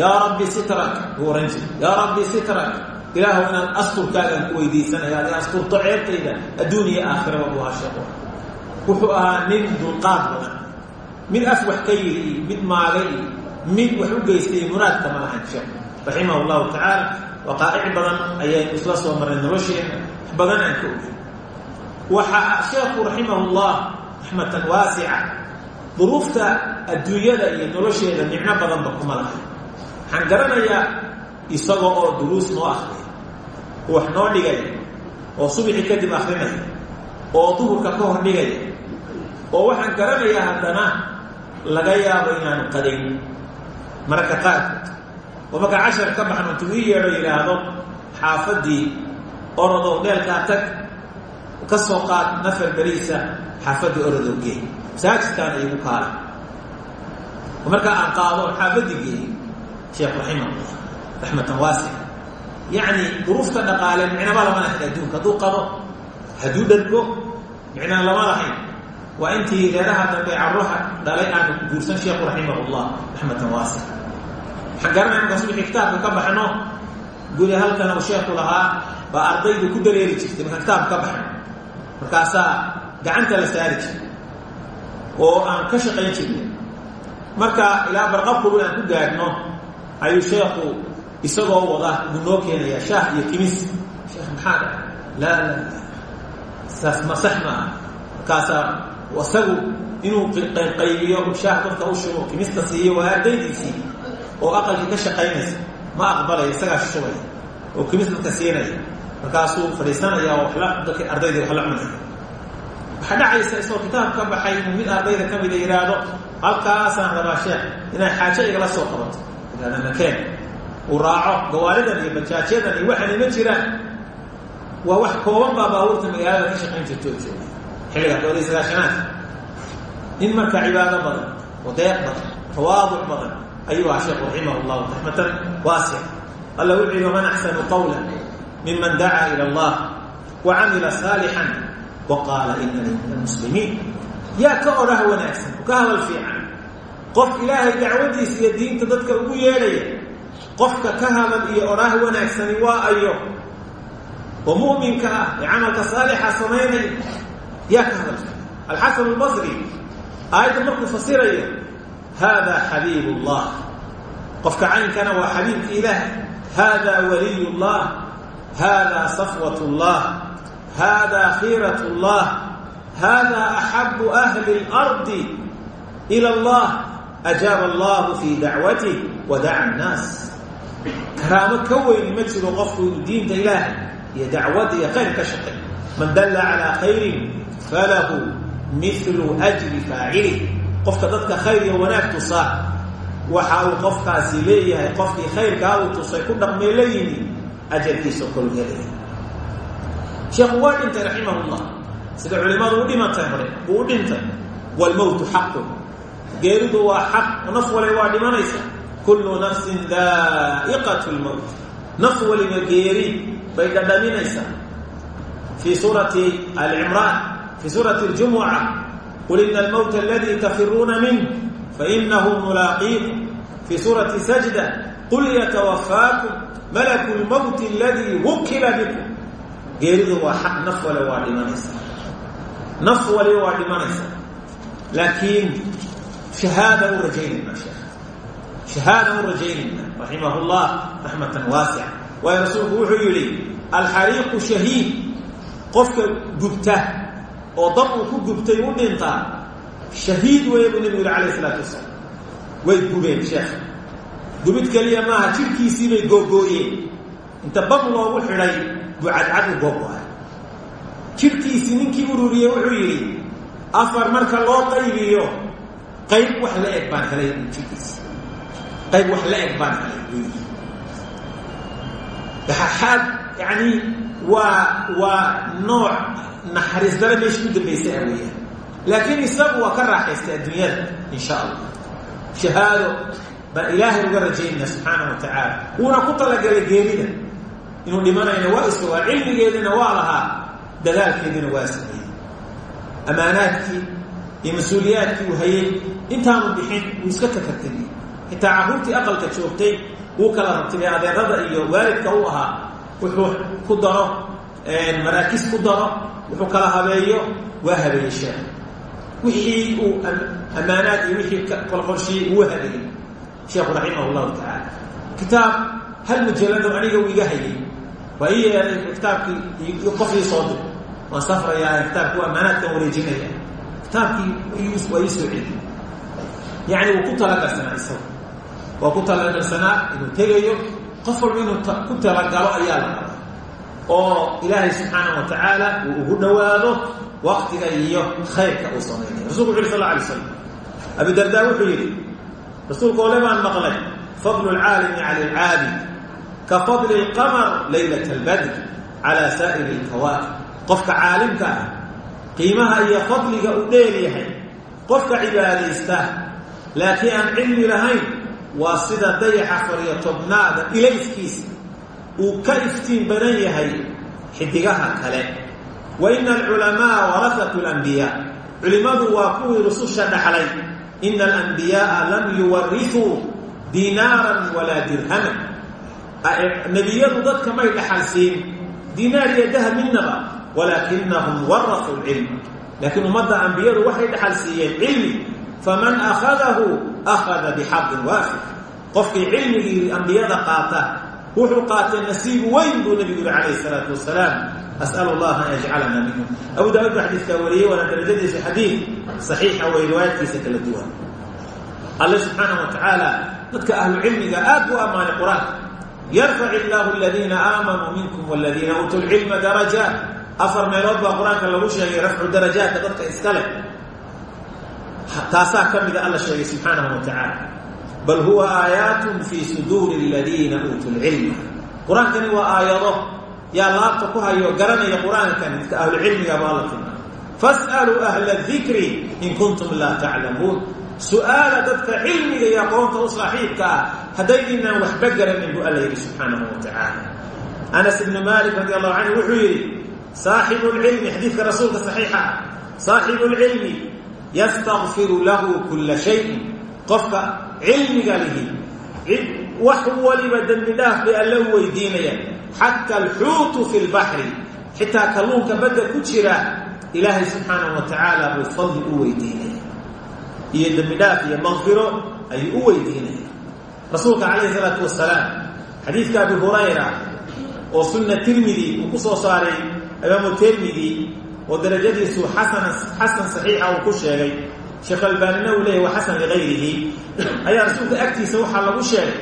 Speaker 1: yaa rabbi sitrak buu ohan jira yaa rabbi sitrak ilaahu inaan asturkaagaan ku weydiisanaya adi asturto ceebtayda adduun iyo aakhiraba buu wuxuu ahaa nin dulqaad badan mid af wax ka yiri iyo mid maagay iyo mid wax u geystay muraadka ma lahayn sheekhu raximah llahu tacaala waqaa'ic badan ayaynu isla soo marnay nolosheena. Badan aan ka ogey waxaa sheekhu raximahullah raxmatan waasica duruufta adduunyada iyo nolosheeda micno badanba kuma lahay waxaan garanayaa isagoo oo duruus noo akriya oo wax noo dhigaya oo subixi kadib akrinaya oo duhurka ka hor dhigaya oo waxaan garanayaa haddana laga yaabo inaanu qadayn mararka qaarkood oo markaa cashar ka baxno intuu ii yeedho yidhaahdo xaafaddii orodow dheelkaa tag ka soo qaad nafar beriisa xaafaddii orodow gee masaajidkaana iigu kaala markaa aan qaado xaafaddii geeyo sheekh raximahullah raxmatan waasica yacni duruufta dhaqaale micnaba lama lahayn adduunka hadduu qado hadduu dhargo micnaa lama lahayn waa intii reeraha dambe carruha dhalay aanu guursan sheekhu raximahullah raxmatan waasica waxaan garanaya markaa subixii kitaabka ka baxno guri halkan uu sheekhu lahaa baa ardaydu ku dareeri jirtay markaan kitaabka ka baxno markaasaa gacanta la saari jiray oo aan ka shaqayn jirnay marka ilaa barqabkulu aan ku gaadhno ayuu sheekhu isagoo wada buu noo keenayaa shaah iyo kimis maxaa dha laa saas ma sax maaha markaasaa isagu inuu qaybiyo shaah dadka u shubo kimista siiyo waa ardaydiisii oo aqalkii ka shaqaynaysa ma aqbalaya isagaa shubaya oo kimis dadka siinaya. Markaasuu fadhiisanaya oo wala dadka ardayda wax la cunaya. Waxaa dhacaysa isagoo kitaab ka baxay mid ardayda ka mida yidhaahdo halkaasaan rabaa sheekh inay xaajo igala soo qabato. Yidhahda nakeen uu raaco gawaaridan iyo bajaajyadan iyo waxaan ima jiraan. Waa wax kooban baa baabuurta magaalada ka shaqayn jirto oo jooga xilligaa dowlii sagaashanaadka nin marka cibaado badan wadeeq badan tawaaduc badan ayuu aha sheekhu raximah llahu raxmatan waasica alla wuxuu yihi waman axsanu qawla miman dacaa ila allah wa camila saalixan wa qaala inanii min almuslimiin yaa ka odhah wanaagsan ka hadal fiican. Qof ilaahay dacwadiisa iyo diinta dadka ugu yeedhaya qofka ka hadan iyo odhaah wanaagsani waa ayo. Oo mu'minka ah ee camalka saalixa samaynaya yaa ka hadal. Alxasan albasri aayadda markuu fasirayo haadaa xabiib ullah qofka caynkana waa xabiibka ilaah haadaa waliy ullah haadaa safwat ullah haadaa khiirat ullah haadaa axabu ahli اlardi ilى allah ajaaba allahu fi dacwatih wadaca annaas karaamo ka weyni ma jiro qofku diinta ilaah iyo dacwadda iyo khayr ka shaqay man dalla calىa khayrin falahu mithlu ajri faacilih qofka dadka khayr iyo wanaag tusaa waxa uu qofkaasi leeyahay qofkii khayrkaa uu tusay ku dhaqmay la yimi ajarkiisa kolu helaya sheekhu waa dhintay raximah llah sida culimmadu u dhimantay hore buu u dhintay waalmowtu xaqun geeridu waa xaq naf wale waa dhimanaysa kullu nafsin daa'iqat lmowt naf waliba geeri bay dhadhaminaysaa fii suurati alcimraan fii suurati ljumuca qul ina almowta aladii tafiruuna minh fainahu mulaaqiikum fii suurati sajda qul yatawafaakum malaku lmowti aladii wukila bikum geeridu waa xaq naf wale waa dhimanaysa naf waliba waa dhimanaysa laakiin shahaada u rajaynayna sheekh shahaada u rajaynayna raximah llah raxmatan waasica waayo rasuulku wuxuu yidhi alxariiqu shahiid qofka gubta oo dab uu ku gubtay u dhintaa shahiid weeye buu nebigu yihi alayh isalaatu wasalaam way gubeen sheekh gubid keliya maaha jirkiisii bay googooyeen inta bab loogu xidhay buu cadcad u googo-ay jirkiisii ninkii ururiyey wuxuu yidhi afar marka loo qaybiyo qayb wax la eg baan helay qayb wax la eg baan. Helay buu yidhi xaad yani waa waa nooc naxariis dare meesha u dambaysay a weeyaan. Laakiin isagu waa ka raaxaystay adduunyada in sha allah shahaado baan ilaahay uga rajaynaya subxaana wa tacaala. Wuuna ku talagalay geerida inuu dhimanayna waa isogaa cilmigeedina waa lahaa. Dadaalkeedina waa amaanaadkii iyo mas'uuliyaadkii uu hayay intaanu bixin wuu iska kakartegiyey xitaa carruurtii aqalka joogtay wuu kala rabtibay adeerada iyo waalidka u ahaa wuxuu ku daro maraakis ku daro wuxuu kala habeeyo waa habeeyey sheekh wixii uu ammaanaad iyo wixii kolqorshiyey wuu habeeyey sheekhu raximah llahu tacaala. Kitaab hal mujalado aniga uu iga hayay waa ii yeeday kitaabkii qof ii soo dir waan safrayaa kitaabki waa ammaanaadkan wareejinaya kitaabkii waa ii soo celi yacni wuu ku talagalsanaa isaga waa ku talagalsanaa inuu tegayo. Qof walba inuu ku talagalo ayaa la rabaa. Oo ilaahay subxaanah wa tacaala uu ugu dhowaado waktiga iyo khayrka uu samaynayo rasulku wuxu yhi sal alay slam abi dardaa wuxuu yidhi rasuulka ole baan maqlay fadlu lcaalimi cala alcaabid ka fadli lqamar laylat albadr cala saa'iri lkawaakib qofka caalimka ah qiimaha iyo fadliga uu dheer yahay. Qofka cibaadaysta laakiin aan cilmi lahayn waa sida dayaxa fariyo tobnaada ilayskiisa uu ka iftiin badan yahay xidigaha kale. Wa ina alculamaa warasatu alambiyaa culimmadu waa kuwii rususha dhaxlay. Ina alambiyaaa lam yuwarisuu diinaaran walaa dirhaman. Nebiyadu dadka may dhaxalsiin diinaar iyo dahab midnaba walaakinahum warasuu lcilma laakiin ummadda ambiyadu waxay dhaxal siiyeen cilmi faman akhadahu akhada bixaqin waafir qofkii cilmigii ambiyada qaata wuxuu qaatay nasiib weyn buu nebigu yihi calayhi salaatu wasalaam as'al allaha an yajcalana minhum abu daawud baa xadiiskaa wariyey waana darajadiisu xadiid saxiixa way riwaayadkiisa kala duwan alle subxaanahu wa tacaala dadka ahlu cilmiga aad buu ammaanay qur'aanka yarfac illaahu aladiina aamanuu minkum waladiina uutuu lcilma darajaat afar meelood baa qur'aanka lagu sheegay rafcu darajaadka dadka iska leh taasaa ka mida alla sheegay subxaanahu wa tacaala. Bal huwa aayaatun fii suduuri aladiina uutuu lcilma qur'aankani waa aayado. Yaa laabta ku hayo garanaya qur'aankani dadka ahlucilmiga baa alla tilmaamay fas'aluu ahla dikri in kuntum laa taclamuun. Su'aala dadka cilmiga iyo aqoonta u saaxiibka ah haddaydinaan waxba garanin buu wa tacaala. Anas ibnu malik radi allahu canhu wuxuu yidhi saaxibu lcilmi xadiidka rasuulka saxiixa ah saaxibu yastakfiru lahu kula shayin qofka cilmiga lihi wax waliba dembi dhaaf bay alle u weydiinayaan. Xata alxuutu fi lbaxri xitaa kalluunka badda ku jira ilaahay subxaanahu wa tacaala buu fadli u weydiinaya iyo dembi dhaaf iyo makfiro ayuu u weydiinaya rasuulka calayhi salaatu wasalaam xadiidka abi hurayra oo sunna tirmidi uu ku soo saaray imaamu tirmidi oo darajadiisu xasan saxiixa uu ku sheegay. Sheekh albaanina uu leeyay wa xasan liqayrihi ayaa rasuulka agtiisa waxaa lagu sheegay.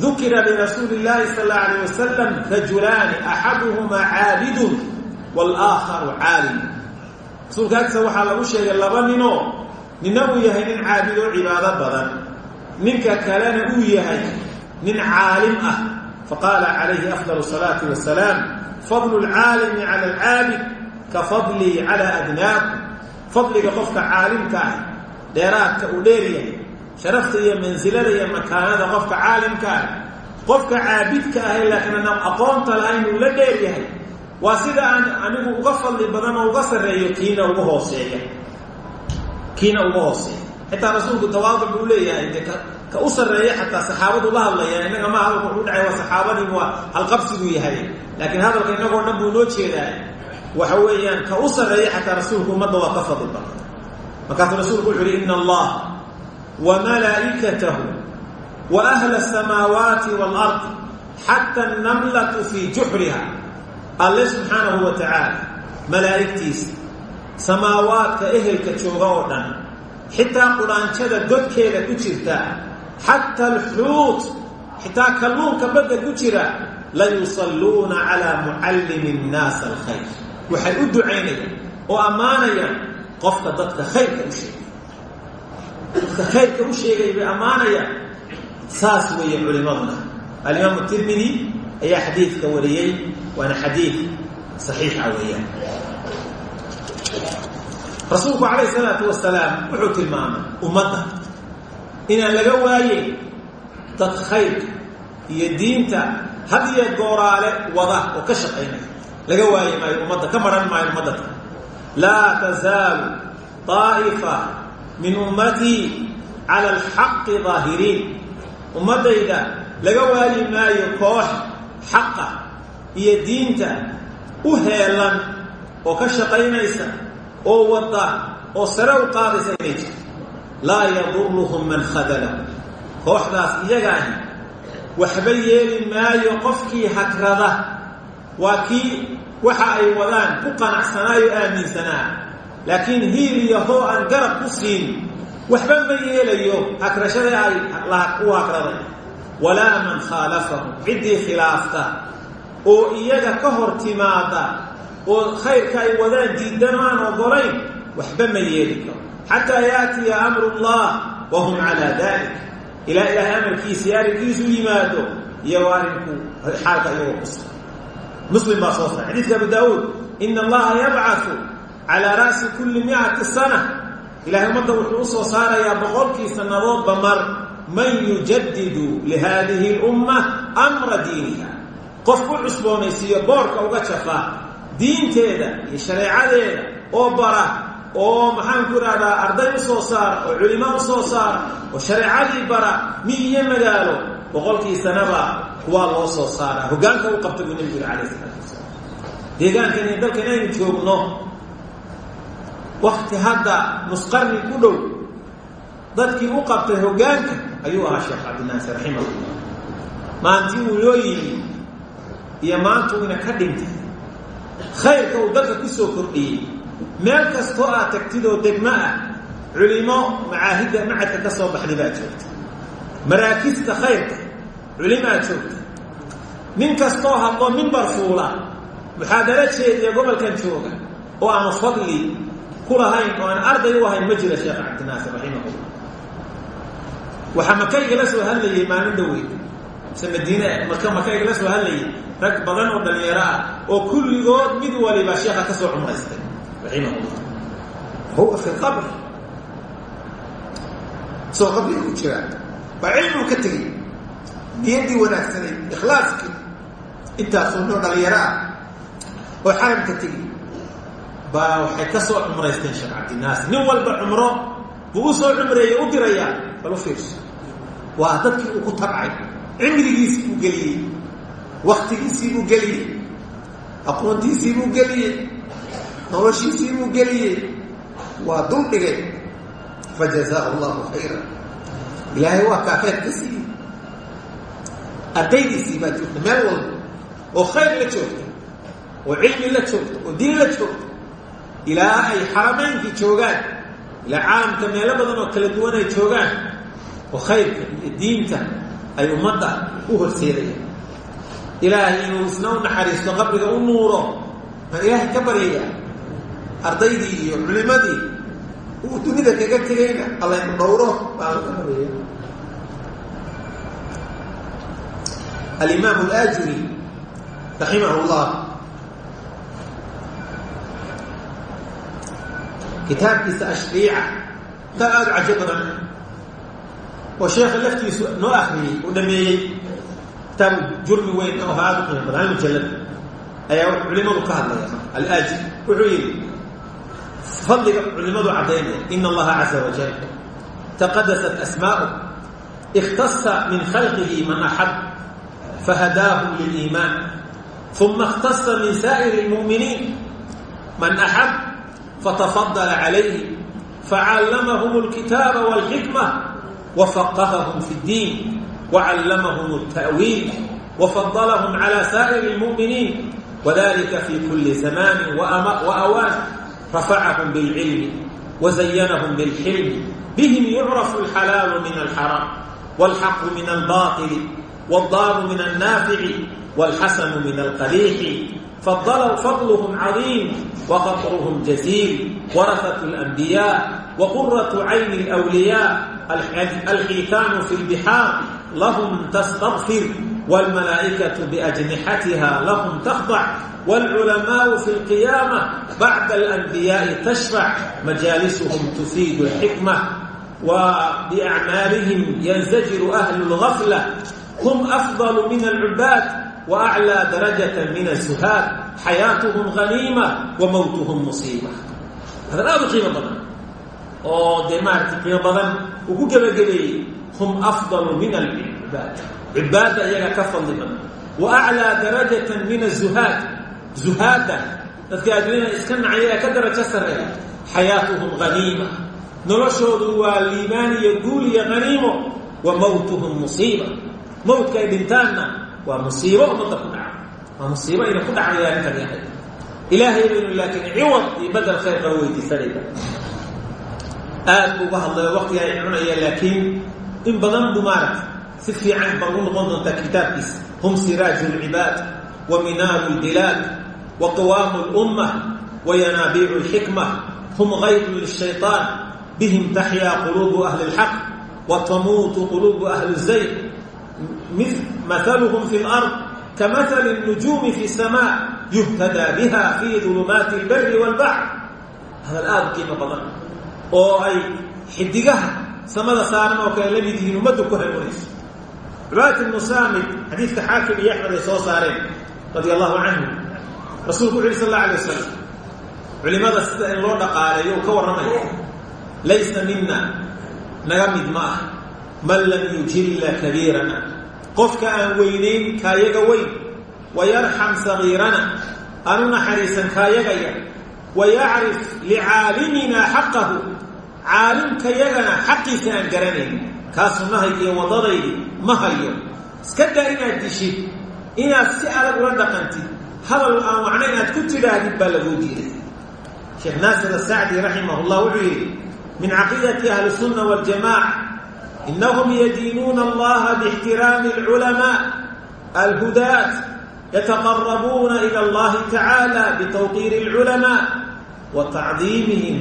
Speaker 1: Dukira lirasuuli illaahi sal alla alayh wasalam rajulaani axaduhumaa caabidun walaakharu caalim rasuulka agtiisa waxaa lagu sheegay laba ninoo nina uu yahay nin caabid oo cibaado badan. Ninka kalena uu yahay nin caalim ah. Faqaala calayhi afdal salaati wasalaam fadlu lcaalimi cala alcaabid ka fadlii cala adnaakum. Fadliga qofka caalimka ah dheeraadka uu dheeryahay sharafta iyo mansilada iyo makaanada qofka caalimka ah qofka caabidka ahay laakiin anaan aqoonta lahayn uu la dheer yahay waa sida aan anigu uga fadli badan oo uga sarreeyo kiina uga hooseeya. Kiina uga hooseeya. Xitaa rasuulku tawaadul buu leeyahay de ka u sarreeya xataa saxaabadu la hadlaya innaga ma hadalka wuxuu dhacay waa saxaabadii waa halqabsiguu yahay. Laakiin hadalka innagoo dhan buu noo jeedaa waxa weeyaan ka u sarreeya xataa rasuulku ummadda waa ka fadli badan markaasuu rasuulku wuxu uhi ina allah wa malaa'ikatahu wa ahla asamaawaati waalard xata annamlatu fii juxriha alle subxaanahu wa tacaala malaa'igtiisa samaawaadka ehelka jooga oo dhan xitaa qudhaanjada godkeeda ku jirta xata alxuut xitaa kalluunka badda ku jira la yusalluuna calaa mucallimi nnaasa alkhayr waxay u ducaynayaan oo ammaanayaan qofka dadka khayrka u sheegay. Dadka khayrka u sheegay bay ammaanayaan. Saas weeye culimaduna. Alimaamu tirmidi ayaa xadiidka wariyey waana xadiid saxiixa weeyaan. Rasuulku calayh salaatu wasalaam wuxuu tilmaamay ummadda inaan laga waaye dad khayrka iyo diinta had iyo wada oo ka shaqaynaya laga waayi maayo ummadda ka maran maayo ummadda. Laa tazaalu طaa'ifa min ummatii cala alxaqi daahiriin ummaddayda laga waali maayo koox xaqa iyo diinta u heelan oo ka shaqaynaysa oo wadda oo sare u qaadaysa inay jirto. Laa yaduruhum man khadalahu kooxdaas iyaga ahi waxba yeeli maayo qofkii hagrada waa kii waxa ay wadaan ku qanacsanaayo aaminsanaa laakiin hiil iyo hoo aan garab ku siin waxba ma yeelayo. Hagrashada ay u hagraday walaa man khaalafahum ciddii khilaafta. Oo iyaga ka hor timaada oo khayrka ay wadaan diidano aan ogolayn waxba ma yeeli karo. Xataa yaatiya amru llah wa hum calaa dalik ilaa ilaahay amarkiisii arrinkiisu yimaado iyagoo arrinku xaalka iyagoo kusa muslim baa soo saray xadiidka abu daawuud ina allaha yabcatu calaa ra'si kulli miati sana ilahay ummadda wuxuu u soo saarayaa boqolkii sannadoodba mar man yujadidu lihadihi اlumma amra diiniha. Qof ku cusboonaysiiyo boorka uga jafa diinteeda iyo shareecadeeda oo bara oo maxaan ku idhahdaa arday u soo saara oo culimo u saara oo shareecadii bara mi iyo magaalo boqolkii sanaba kuwaa loo soo saara hoggaanka u qabta buu nebigu yiri calayh isalaatu wasalaam. Deegaankan iyo dalkan aynu joogno wakti hadda nusqarni ku dhow dadkii u qabtay hoggaanka ayuu ahaa sheekh cabdinaasir raximahullah. Maantii uu loo yimi iyo maanta uuna ka dhintay khayrka uu dalka ku soo kordhiyey meel kastoo aad tagtid oo degmo ah culimo macaahidda macadka ka soo baxday baa joogta maraakista khayrka culimaa joogta. Nin kastoo hadlo mimbar fuula muxaadaro jeediya gobolkan jooga? Oo aanu fadli ku lahayn oo aan arday u ahayn ma jira sheekh cabdinaasir raximahullah. Waxaa maka igala soo hadlayay maalin dhowey mise madiine marka maka igala soo hadlayay rag badan oo dhalinyaro ah oo kulligood mid waliba sheekha ka soo cumraystay raximahullah. Huwa fi qabr soo qabriga ku jiraa waa cilmigu ka tegey niyaddii wanaagsanay ikhlaaskii intaasoo noo dhalinyaro ah oo xaramka tegey. Baa waxay ka soo cumraysteen sheekh cabdinaasir nin walba cumro buu u soo cumreeyey u dirayaa bal u waa dadkii uu ku tabcay cimrigiisii buu geliyey waktigiisii buu geliyey aqoontiisii buu geliyey noloshiisii buu geliyey waa dul dhigay fa jazaahu allahu khayra ilaahay waa kaa khayr ka siiyey. Ardaydiisii baa joogta meel walba oo khayr la joogta oo cilmi la joogta oo diin la joogta ilaa ay xaramaynkii joogaan ilaa caalamka meelo badan oo kala duwan ay joogaan oo khayrka iyo diinta ay ummadda u horseedayaan ilaahay inuu isna u naxariisto qabriga u nuuro maan ilaahay ka baryayaa? Ardaydii iyo culimadii uu dunida kaga tegayna allaynu dhowro? Baryaya alimaam alaajuri raximah llah kitaabkiisa ashriica kitaab aada u oo sheekha laftiisu noo akriyey uu dhameeyey kitaab jurmi weyn oo aada u qiimo badan hal ayaa culimadu ka hadlaya. Alaaji wuxuu yidhi fadliga culimadu caddaynaya ina allaha caza wajal taqadasat asmaa'u ikhtasa min khalqihi man axab fahadaahum liliimaan uma ikhtasa min saa'iri lmu'miniin man axab فتفضل عليه فعلمهم الكتاب والحكمة وفقههم في الدين وعلمهم التأويل وفضلهم على سائر المؤمنين وذلك في كل زمان وأوان رفعهم بالعلم وزينهم بالحلم بهم يعرف الحلال من الحرام والحق من الباطل والضار من النافع والحسن من القبيح فضلوا فضلهم عظيم وخطرهم جزيل ورثة الأنبياء وقرة عين الأولياء الحيتان في البحار لهم تستغفر والملائكة بأجنحتها لهم تخضع والعلماء في القيامة بعد الأنبياء تشفع مجالسهم تفيد الحكمة وبأعمالهم ينزجر أهل الغفلة هم أفضل من العباد وأعلى درجة من الزهاد حياتهم غنيمة وموتهم مصيبة هذا لا قيمة طبعا
Speaker 2: oo dee maaragtay qiimo badan uu ku gebagabeeyey hum afdalu min alcibaad cibaadda iyaga ka fadli badan wa aclaa darajatan min azuhaad zuhaadda dadka adduunyada iska nacya ee ka darajo sarreeya xayaatuhum haniima noloshoodu waa liibaan iyo guul iyo haniimo wa mowtuhum musiiba. Mowtka ay dhintaanna waa musiibo ummadda ku dhaca. Waa musiibo ayna ku dhacaya arrintan yahay. Ilaahay baynu laakiin ciwad iyo badel khayr qaba weydiisanayna aad ay cunaya laakiin in badan buu maaragta si fiican baa ugu hum siraaju lcibaad wa minaaru lbilaad wa qiwaamu lumma wa yanaabiicu lxikma hum gayru lishayطaan bihim taxyaa quluubu ahli اlxaq wa tamuutu quluubu ahli الzayg مثلهم في الأرض كمثل النجوم في السماء يهتدى بها في ظلمات البر والبحر هذا الآن كيما قضى oo ay xidigaha samada saaran oo kale la mid yihiin ummaddu ku hanuunayso cubaat ibnu saamid xadiidka xaakim iyo axmed ay soo saareen radia allahu canhu rasuulku wuxu yhi sal alla alay wasalam culimada sida in loo dhaqaaleeyo u ka warramaya laysa mina naga mid ma ah. Man lam yujilla kabiirana qofka aan weynayn kaayaga weyn wayarxam sagiirana aanu naxariisan kaayaga yar wayacrif licaalimina xaqahu caalimkayagana xaqiisa aan garanayn. Kaa sunnahayda iyo waddadaydi ma hayo iska daa inaad dishid inaad si adag ula dhaqantid hadal aan wacnayn aad ku tidhaahdid baa laguu diiday sheekh naasir asacdi raximah llah wuxuu yidhi min caqiidati ahli sunna waljamaca inahum yadiinuuna allaha bixtiraami alculamaa alhudaat yataqarabuuna ila allahi tacaala bitawqiiri alculamaa wa tacdiimihim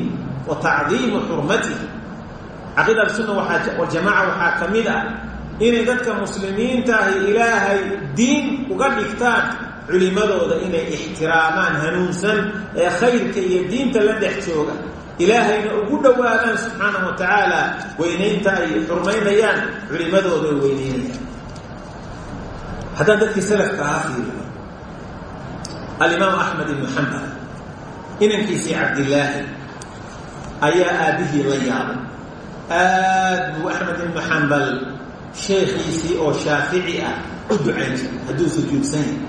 Speaker 2: wa tacdiimu xurmatihim caqiida ahlisunna waljamaca waxaa ka mid ah inay dadka muslimiinta ahi ilaahay diin uga dhigtaan culimadooda inay ixtiraamaan hanuunsan ee khayrka iyo diinta la dhex jooga. Ilaahayna ugu dhowaadaan subxaanahu wa tacaala weynaynta ay xurmaynayaan culimadooda ay weyneynayaan haddaan dadkii salafka ahaa fiiriyo alimaam axmed ibnu xambal inankiisii cabdillaahi ayaa aabbihii la yaabay. Aad buu axmed ibnu xambal sheekhiisii oo shaafici ah u ducayn jiray hadduu sujuudsan yahay.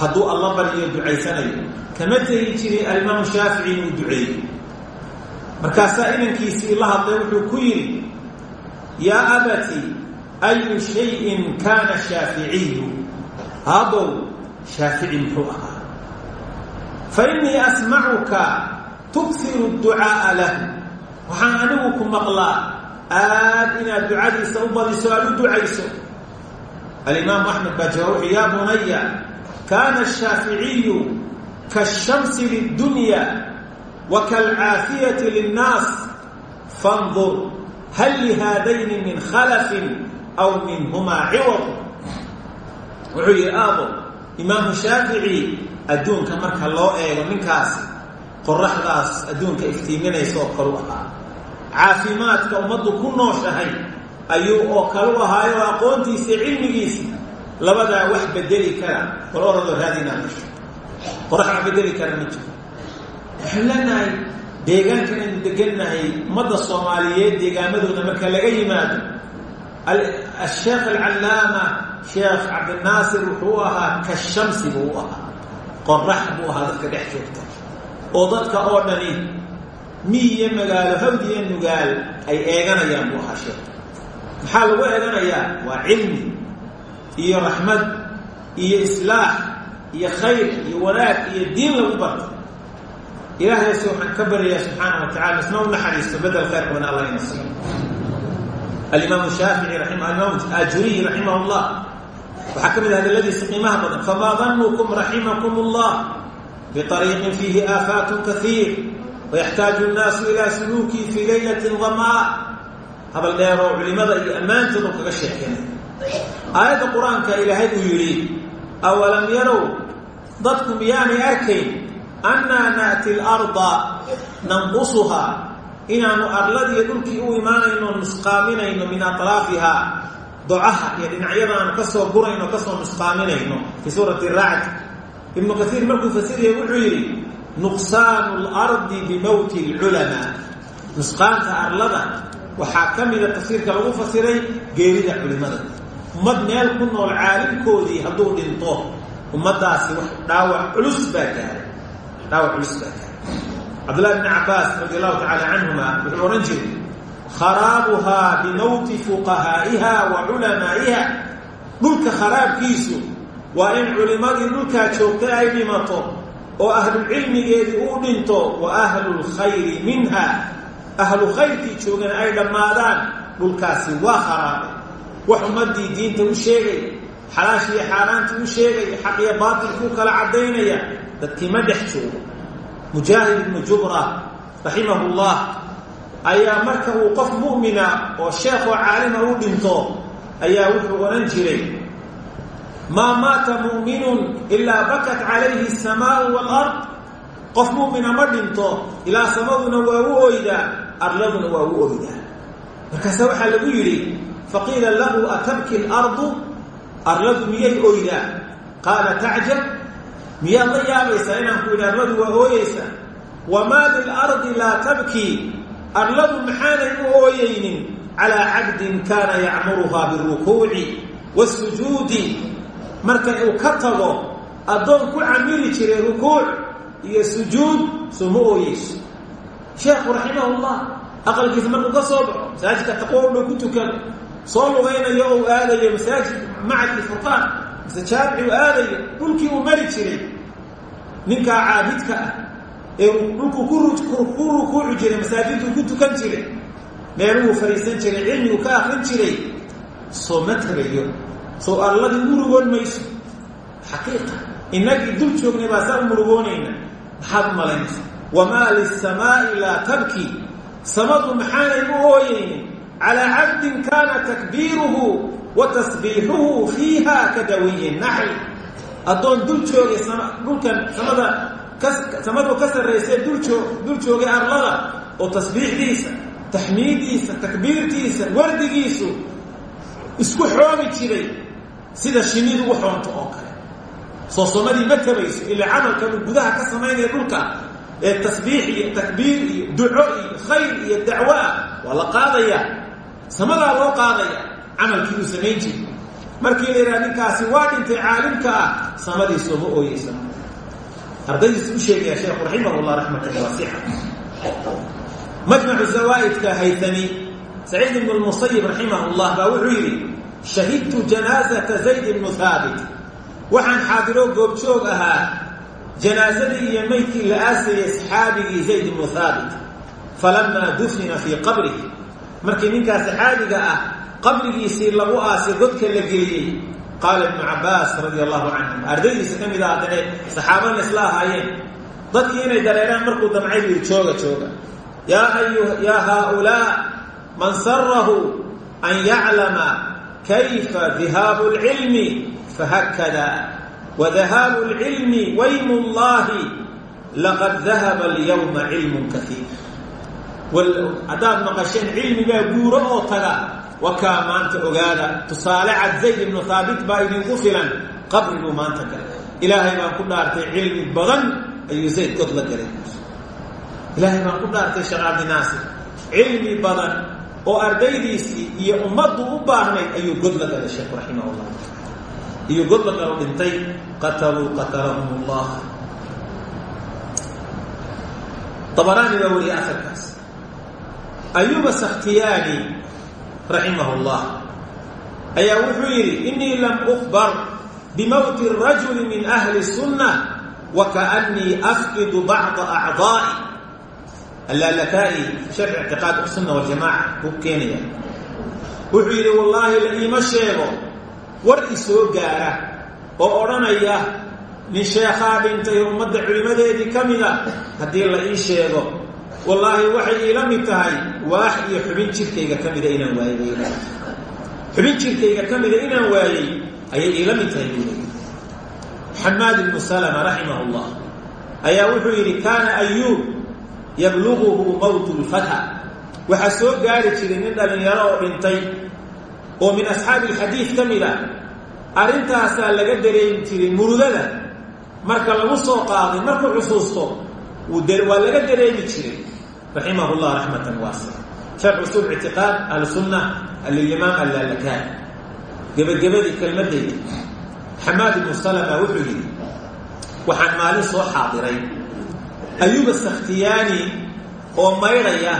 Speaker 2: Hadduu alla baryo ducaysanayo. Kama tegi jiray alimaamu shaafici inuu duceeyo markaasaa inankiisii la hadlay wuxuu ku yidhi yaa abati ayu shayin kaana shaaficiyu haabow shaafici muxuu ahaa. Fa innii asmacuka tughiru ducaa'a lahu. Waxaan anigu ku maqlaa aad inaad ducadiisa u badiso aad u ducayso. Alimaam axmed baa jawaabwuxu yaa bunaya kaana ashaaficiyu kaashamsi lidunya wa kaalcaafiyati linnaas fandur hal lihaadayni min khalafin aw minhumaa ciwad. Wuxuu yihi aabo imaamu shaafici adduunka marka loo eego ninkaasi qoraxdaas adduunka iftiiminaysa oo karu ahaa caafimaadka ummaddu ku nooshahay ayuu oo kalu ahaayo oo aqoontiisa cilmigiisi labadaa wax bedeli kara. Wal oradoo raadinaa gasho. Qorax wax bedeli kara ma jiro. Waxaan leenahay deegaankan aynu degannahay ummadda soomaaliyeed deegaamadooda marka laga yimaado asheekh alcallaama sheekh cabdinaasir wuxuu ahaa kashamsi buu u ahaa. Qorax buu ahaa dadka dhex joogta. Oo dadka oo dhani miyiyo magaalo hawd iyo nugaal ay eeganayaan buu ahaa maxaa lagu eeganayaa? Waa cilmi iyo raxmad iyo islaax iyo khayr iyo wanaag iyo diin lagu barto. Ilaahayse waxaan ka baryayaa subxaana wa tacala isna u naxariisto bedel khayr badan allah ina siiyo alimaamu shaafici ajuriy raximah llah waxaa ka mid ah hadaladiisa qiimaha badan. Famaa danukum raximakum اllah biطariiqin fiihi aafaat kaiir wayaxtaaju nnaasu ilaa suluukii fii leylati damaa habal dheer oo culimada iyo ammaantood u kaga sheekeynay aayadda qur'aanka ilaahay uu yidhi awalam yarow dadku miyaanay arkayn annaa na'ti alarda nanqusuhaa inaannu arladiiyo dhulkii u imaanayno nusqaaminayno min atraafihaa docaha iyo dhinacyada aanu ka soo gurayno ka soo nusqaaminayno fii suurati racd ibnu kaiir markuu fasiriyay wuxuu yidhi nuqsaanu اlardi bimowti اlculamaa nusqaanta arlada waxaa ka mida tafsiirka lagu fasiray geerida culimada. Ummad meel ku nool caalimkoodii hadduu dhinto ummaddaasi wax dhaawac culus baa gaaray. Dhaawac culus baa gaaray. Cabdullahi bni cabbaas radi allahu tacaala canhuma wuxuu odhan jiray kharaabuhaa bimowti fuqahaa'iha wa culamaa'iha. Dhulka kharaabkiisu waa in culimmadii dhulkaa joogtay ay dhimato oo ahlucilmigeedii uu dhinto wa ahlulkhayri minha. Ahlu khayrkii joogana ay dhammaadaan dhulkaasi waa kharaabay wax ummadii diinta u sheegay xalaashii xaaraantii u sheegay xaq iyo baatilkuu kala caddaynaya dadkii ma dhex joogo. Mujaahid ibnu jubra raximahu llah ayaa marka uu qof mu'mina oo sheekh oo caalima u dhinto ayaa wuxuu odhan jiray maa maata mu'minun ilaa bakat calayhi asamaau waalard qof mu'mina ma dhinto ilaa samaduna waa u oydaa arladuna waa u oydaa markaase waxaa lagu yidhi faqiila lahu atabki alardu? Arladu miyay oydaa qaala tacjab miyaad la yaabaysaa inaan ku yidhi arladu waa ooyeysaa wamaa lilardi laa tabkii arladu maxaanay u ooyeynin. Calaa cabdin kaana yacmuruhaa birukuuci waasujuudi marka uu ka tago addoon ku camiri jiray rukuuc iyo sujuud soo ma ooyeyso. Sheekhu raximahullah aqalkiisa markuu ka soo baxo masaajidka taqwo ku tukado soo lugaynayo ou aadayo masaajid macadkii furqaan mise jaamici u aadayo dhulkii uu mari jiray ninkaa caabidka ah ee dhulkuu ku rukuuci jiray masaajiduu ku tukan jiray meeluhuu fadhiisan jiray cilmiguu ka akrin jiray soo ma tagayo soo arladii murugoon mayso. Xaqiiqa innagii dul joognay baa saa u murugoonayna maxaad malaynaysa wamaa lisamaa'i laa tabki samadu maxaanay u ooyeynin? Calaa cabdin kaana takbiiruhu wa tasbiixuhu fiiha ka dawiyi naxli addoon dul joogay dhulkan samada samadu ka duljoog dul joogay arlada oo tasbiixdiisa taxmiidiisa takbiirtiisa wardigiisu isku xoomi jiray sida shinidu u xoonto oo kale. Soo somadii ma tabayso ilaa camalkan uu gudaha ka samaynaya dhulka ee tasbiix iyo takbiir iyo duco iyo khayr iyo dacwo ah waa la qaadayaa samadaa loo qaadaya camalkii uu samayn jiray. Markii la yidhaha ninkaasi waa dhintay caalimka ah samadii sooma ooyeysa. Ardaydiisa u sheegaya sheekhu raximah llah raxmatan waasixa majmacu zawaaidka haytami saciid ibnu lmusayib raximah llah baa wuxuu yidhi shahidtu janaazata zayd ibnu haabit waxaan xaadiroo goobjoog ahaa janaasadii iyo meydkii la aasayay saxaabigii zayd ibnu haabit falamaa dufina fii qabrihi markii ninkaa saxaabiga ah qabrigiisii lagu aasay godka la geliyey qaala ibnu cabbaas radia allahu canhum ardaydiisa ka mid ah haddane saxaabana isla ahaayeen dadkii inay dareeraan markuu damcay buu jooga jooga yaa yaa haaulaa man sarahu an yaclama kayfa dihaabu lcilmi fahakada wadahaabu lcilmi waymu llahi laqad dahaba alyawma cilmun kaiir haddaad maqasheen cilmigaa guuro oo taga wakaa maanta ogaada tusaale cad zayd ibnu haabit baa idinku filan qabri buu maanta galay ilaahay baan ku dhaartay cilmi badan ayuu zayd god la galay ilaahay baan ku dhaartay sheekh cabdinaasir cilmi badan oo ardaydiisii iyo ummaddu u baahnayd ayuu god la galay sheekhu raximah llah iyo god la galo dhintay qataluu qatalahum llah abaraani baa ayuba sakhtiyaani raximah llah wuxuu yidhi inii lam ukbar bimowti rajuli min ahli sunna wakaanii afqidu bacda acdaa'i allaalakaa'i sharci ictiqaad sunna waljamaca buu keenaya. Wuxuu yidhi wallaahi la iima sheego war isoo gaara oo odhanaya nin sheekhaa dhintay ummadda culimmadeedii ka mida haddii la ii sheego wallaahi waxay iila mid tahay waax iyo xubin jirkayga ka mida inaan waayey xubin jirkayga ka mida inaan waayey ayay iila mid tahay buu leeyay xamaad ibnu salama raximah llah ayaa wuxuu yidhi kaana ayuub yabluguhu mowtu lfata waxaa soo gaari jiray nin dhallinyaro oo dhintay oo min asxaabi alxadiid ka mid a arrintaasaa laga dareemi jiray murugada. Marka lagu soo qaaday markuu xusuusto waa laga dareemi jiray. Raximah llah raxmatan waasica sharx usuul ictiqaad ahlusunna alilimaam allaalakaani gebagabadii kelmadayda xamaad ibnu salama wuxuu yidhi waxaan maalin soo xaadiray ayuba sakhtiyaani oo maydhaya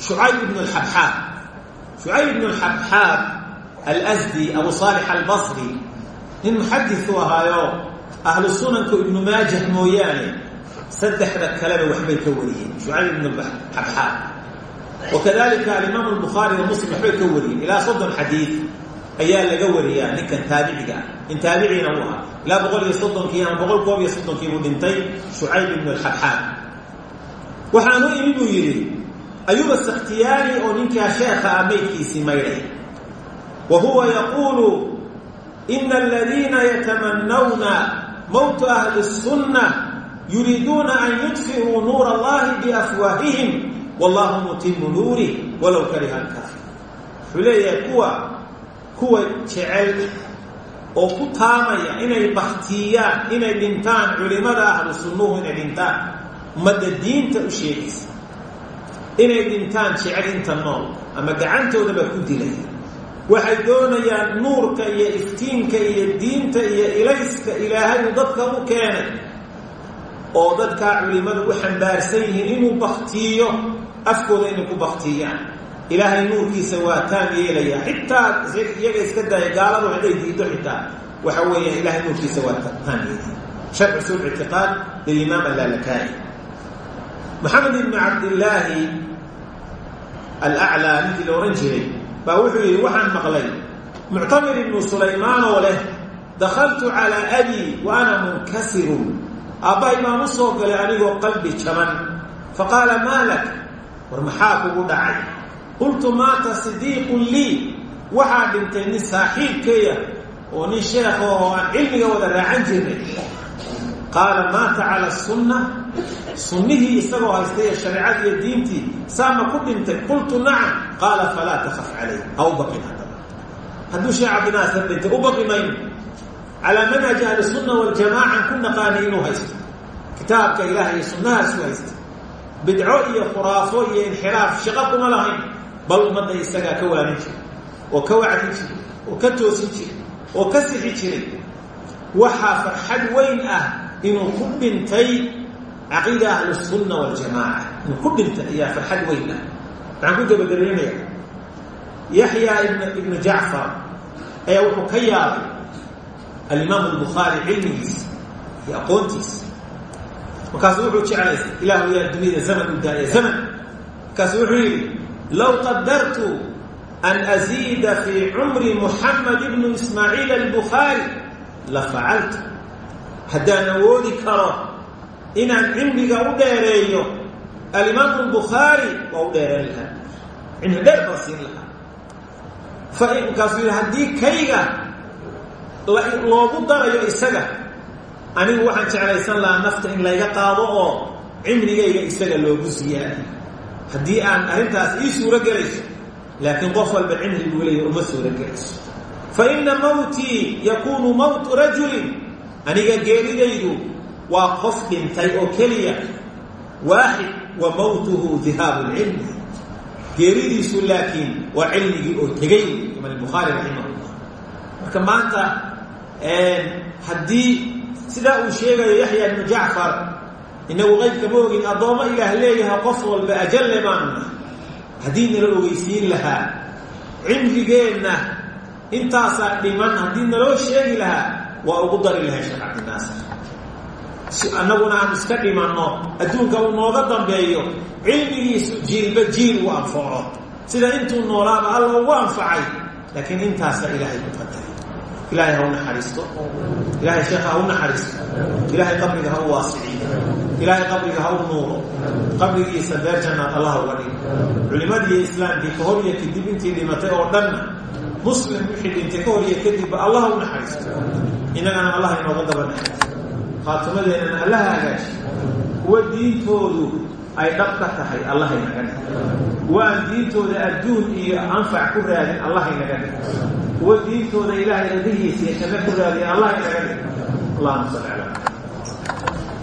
Speaker 2: shucayb ibnu alxabxaab. shucayb ibnu alxabxaab alasdi abu saalix albasri nin muxadisu ahaayo ahlu sunanku ibnu maajah mooyaane saddexda kaleba waxbay ka wariyeen shucayb ibnu xabxaab wakadalika alimaamu albukhaari wa muslim waxbay ka wariyeen ilaa soddon xadiid ayaa laga wariyaa ninkan taabiciga in taabiciina uu ahaa. Ilaa boqol iyo soddonkii ama boqol koob iyo soddonkii buu dhintay shucayb ibnu alxabxaab waxaanu imi buu yidhi ayuba sakhtiyaani oo ninkaa sheekha ah maydkiisii maydhay wa huwa yaquulu ina aladiina yatamanawna mowta ahli الsunna yuriiduuna an yudfi'uu nuura allahi biafwaahihim wallahu mutimu nuurih walow kariha alkaafir. Wuxuu leeyahay kuwa kuwa jecel oo ku taamaya inay baktiyaan inay dhintaan culimada ahlu sunnuhu inay dhintaan. Ummadda diinta u sheegaysa. Inay dhintaan jecel nool ama gacantoodaba ku dilay. Waxay doonayaan nuurka iyo iftiinka iyo diinta iyo ilayska ilaahay uu dadka u keenay. Oo dadkaa culimmadu u xambaarsan yihiin inuu baktiyo afkooda inay ku baktiyaan ilaahay nuurkiisa waa taam yeelaya. Xitaa iyaga iska daaya gaaladu hadday diido xitaa. Waxa weeyaan ilahay nuurkiisa waa taam yeelaya. Sharc usul ictiqaad lilimaam allaalakaai. Maxamed ibni cabdillaahi alaclaa ninkii la ohan jiray baa wuxuu yidhi waxaan maqlay muctamir ibnu sulaymaan oo leh dakhaltu calaa abi wa ana munkasirun. Aabbahay baan u soo galay anigoo qalbi jaban. Faqaala maa lak? War maxaa kugu dhacay qultu maata sidiiqun lii. Waxaa dhintay nin saaxiibkeeya oo nin sheekha oo aan cilmiga wada raacan jirnay. Qaala maata cala sunna sunnihii isagoo haystay ee shareecadii iyo diintii saama ku dhintay? Qultu nacam. Qaala falaa takaf calayh ha u baqin haddaba hadduu sheekh cabdinaasir dhintay u baqi mayno. Calaa manhaji ahli sunna waljamaacan ku naqaanay inuu haysto. Kitaabka ilaah iyo bal ummadda isagaa ka waanin jira oo ka wacdi jiray oo ka toosin jiray oo ka sixi jiray waxaa farxad weyn ah inuu ku dhintay caqiida ahlusunna waljamaaca. Inuu ku dhintay ayaa farxad weyn ah. Waxaan ku gebagabeynaya yaxyaa ibnu jacfar ayaa wuxuu ka yaabay alimaam albukhaari cilmigiisa iyo aqoontiisa. Markaasu wuxuu jeclaysay ilaahu yaa duniyada zaman u daaya zaman. Markaasu wuxuu qadartu an aziida fii cumri muxamed ibnu ismaaciil albukhaari la facaltu haddaan awoodi karo inaan cimriga u dheereeyo alimaamu albukhaari waa u dheereen lahaa cimri dheer baan siin lahaa markaasuu yidhi haddii kayga loogu darayo isaga anigu waxaan jeclaysan lahaa nafta in layga qaado oo cimrigayga isaga loogu siyaadiyo haddii aan arrintaas ii suuro gelayso laakiin qof walba cimri buu leeya uma suuro gelayso fa inna mawtii yakuunu mawtu rajulin. Aniga geeridaydu waa qof dhintay oo keliya. Waaxid wa mawtuhu dihaabu lcilmi geeridiisu laakiin waa cilmigii oo tegay imaam albukhaari raximahullah. Marka maanta haddii sidaa uu sheegayo yaxya ibnu jacfar inagu qaybka ma ogin addoommo ilaah leeyahay qof walba ajalle baanu nahay haddii nala ogeysiin lahaa cimrigeenna intaasaa dhiman haddii naloo sheegi lahaa waa ugu dari lahay sheekh cabdinaasir si annaguna aan iska dhimanno adduunka uu nooga dambeeyo cilmigiisu jiilba jiil uu anfaco sida intuu noolaaba alla ugu anfacay laakiin intaasa ilaahay ku qadaray ilaahay ha u naxariisto. Ilaahay sheekha ha u naxariisto. Ilaahay qabriga ha u waasiciyo ilaahay qabriga ha u nuuro. Qabrigiisa beer jannaad allah uga dhigo culimadii islaamkii ka hor iyo kadib intii dhimatay oo dhanna muslim wixii dhintay ka hor iyo kadibba allah ha u naxariisto innagana allah inooga daba naxariisto khaatimadeennana allaha hagaaji kuwa diintoodu ay dhab ka tahay allah inaga dhig waan diintooda adduun iyo anfac ku raadin allah inaga dhig kuwa diintooda ilaahay radihiisa iyo janno ku raadiya allah inaga dhig allahuma salli calaa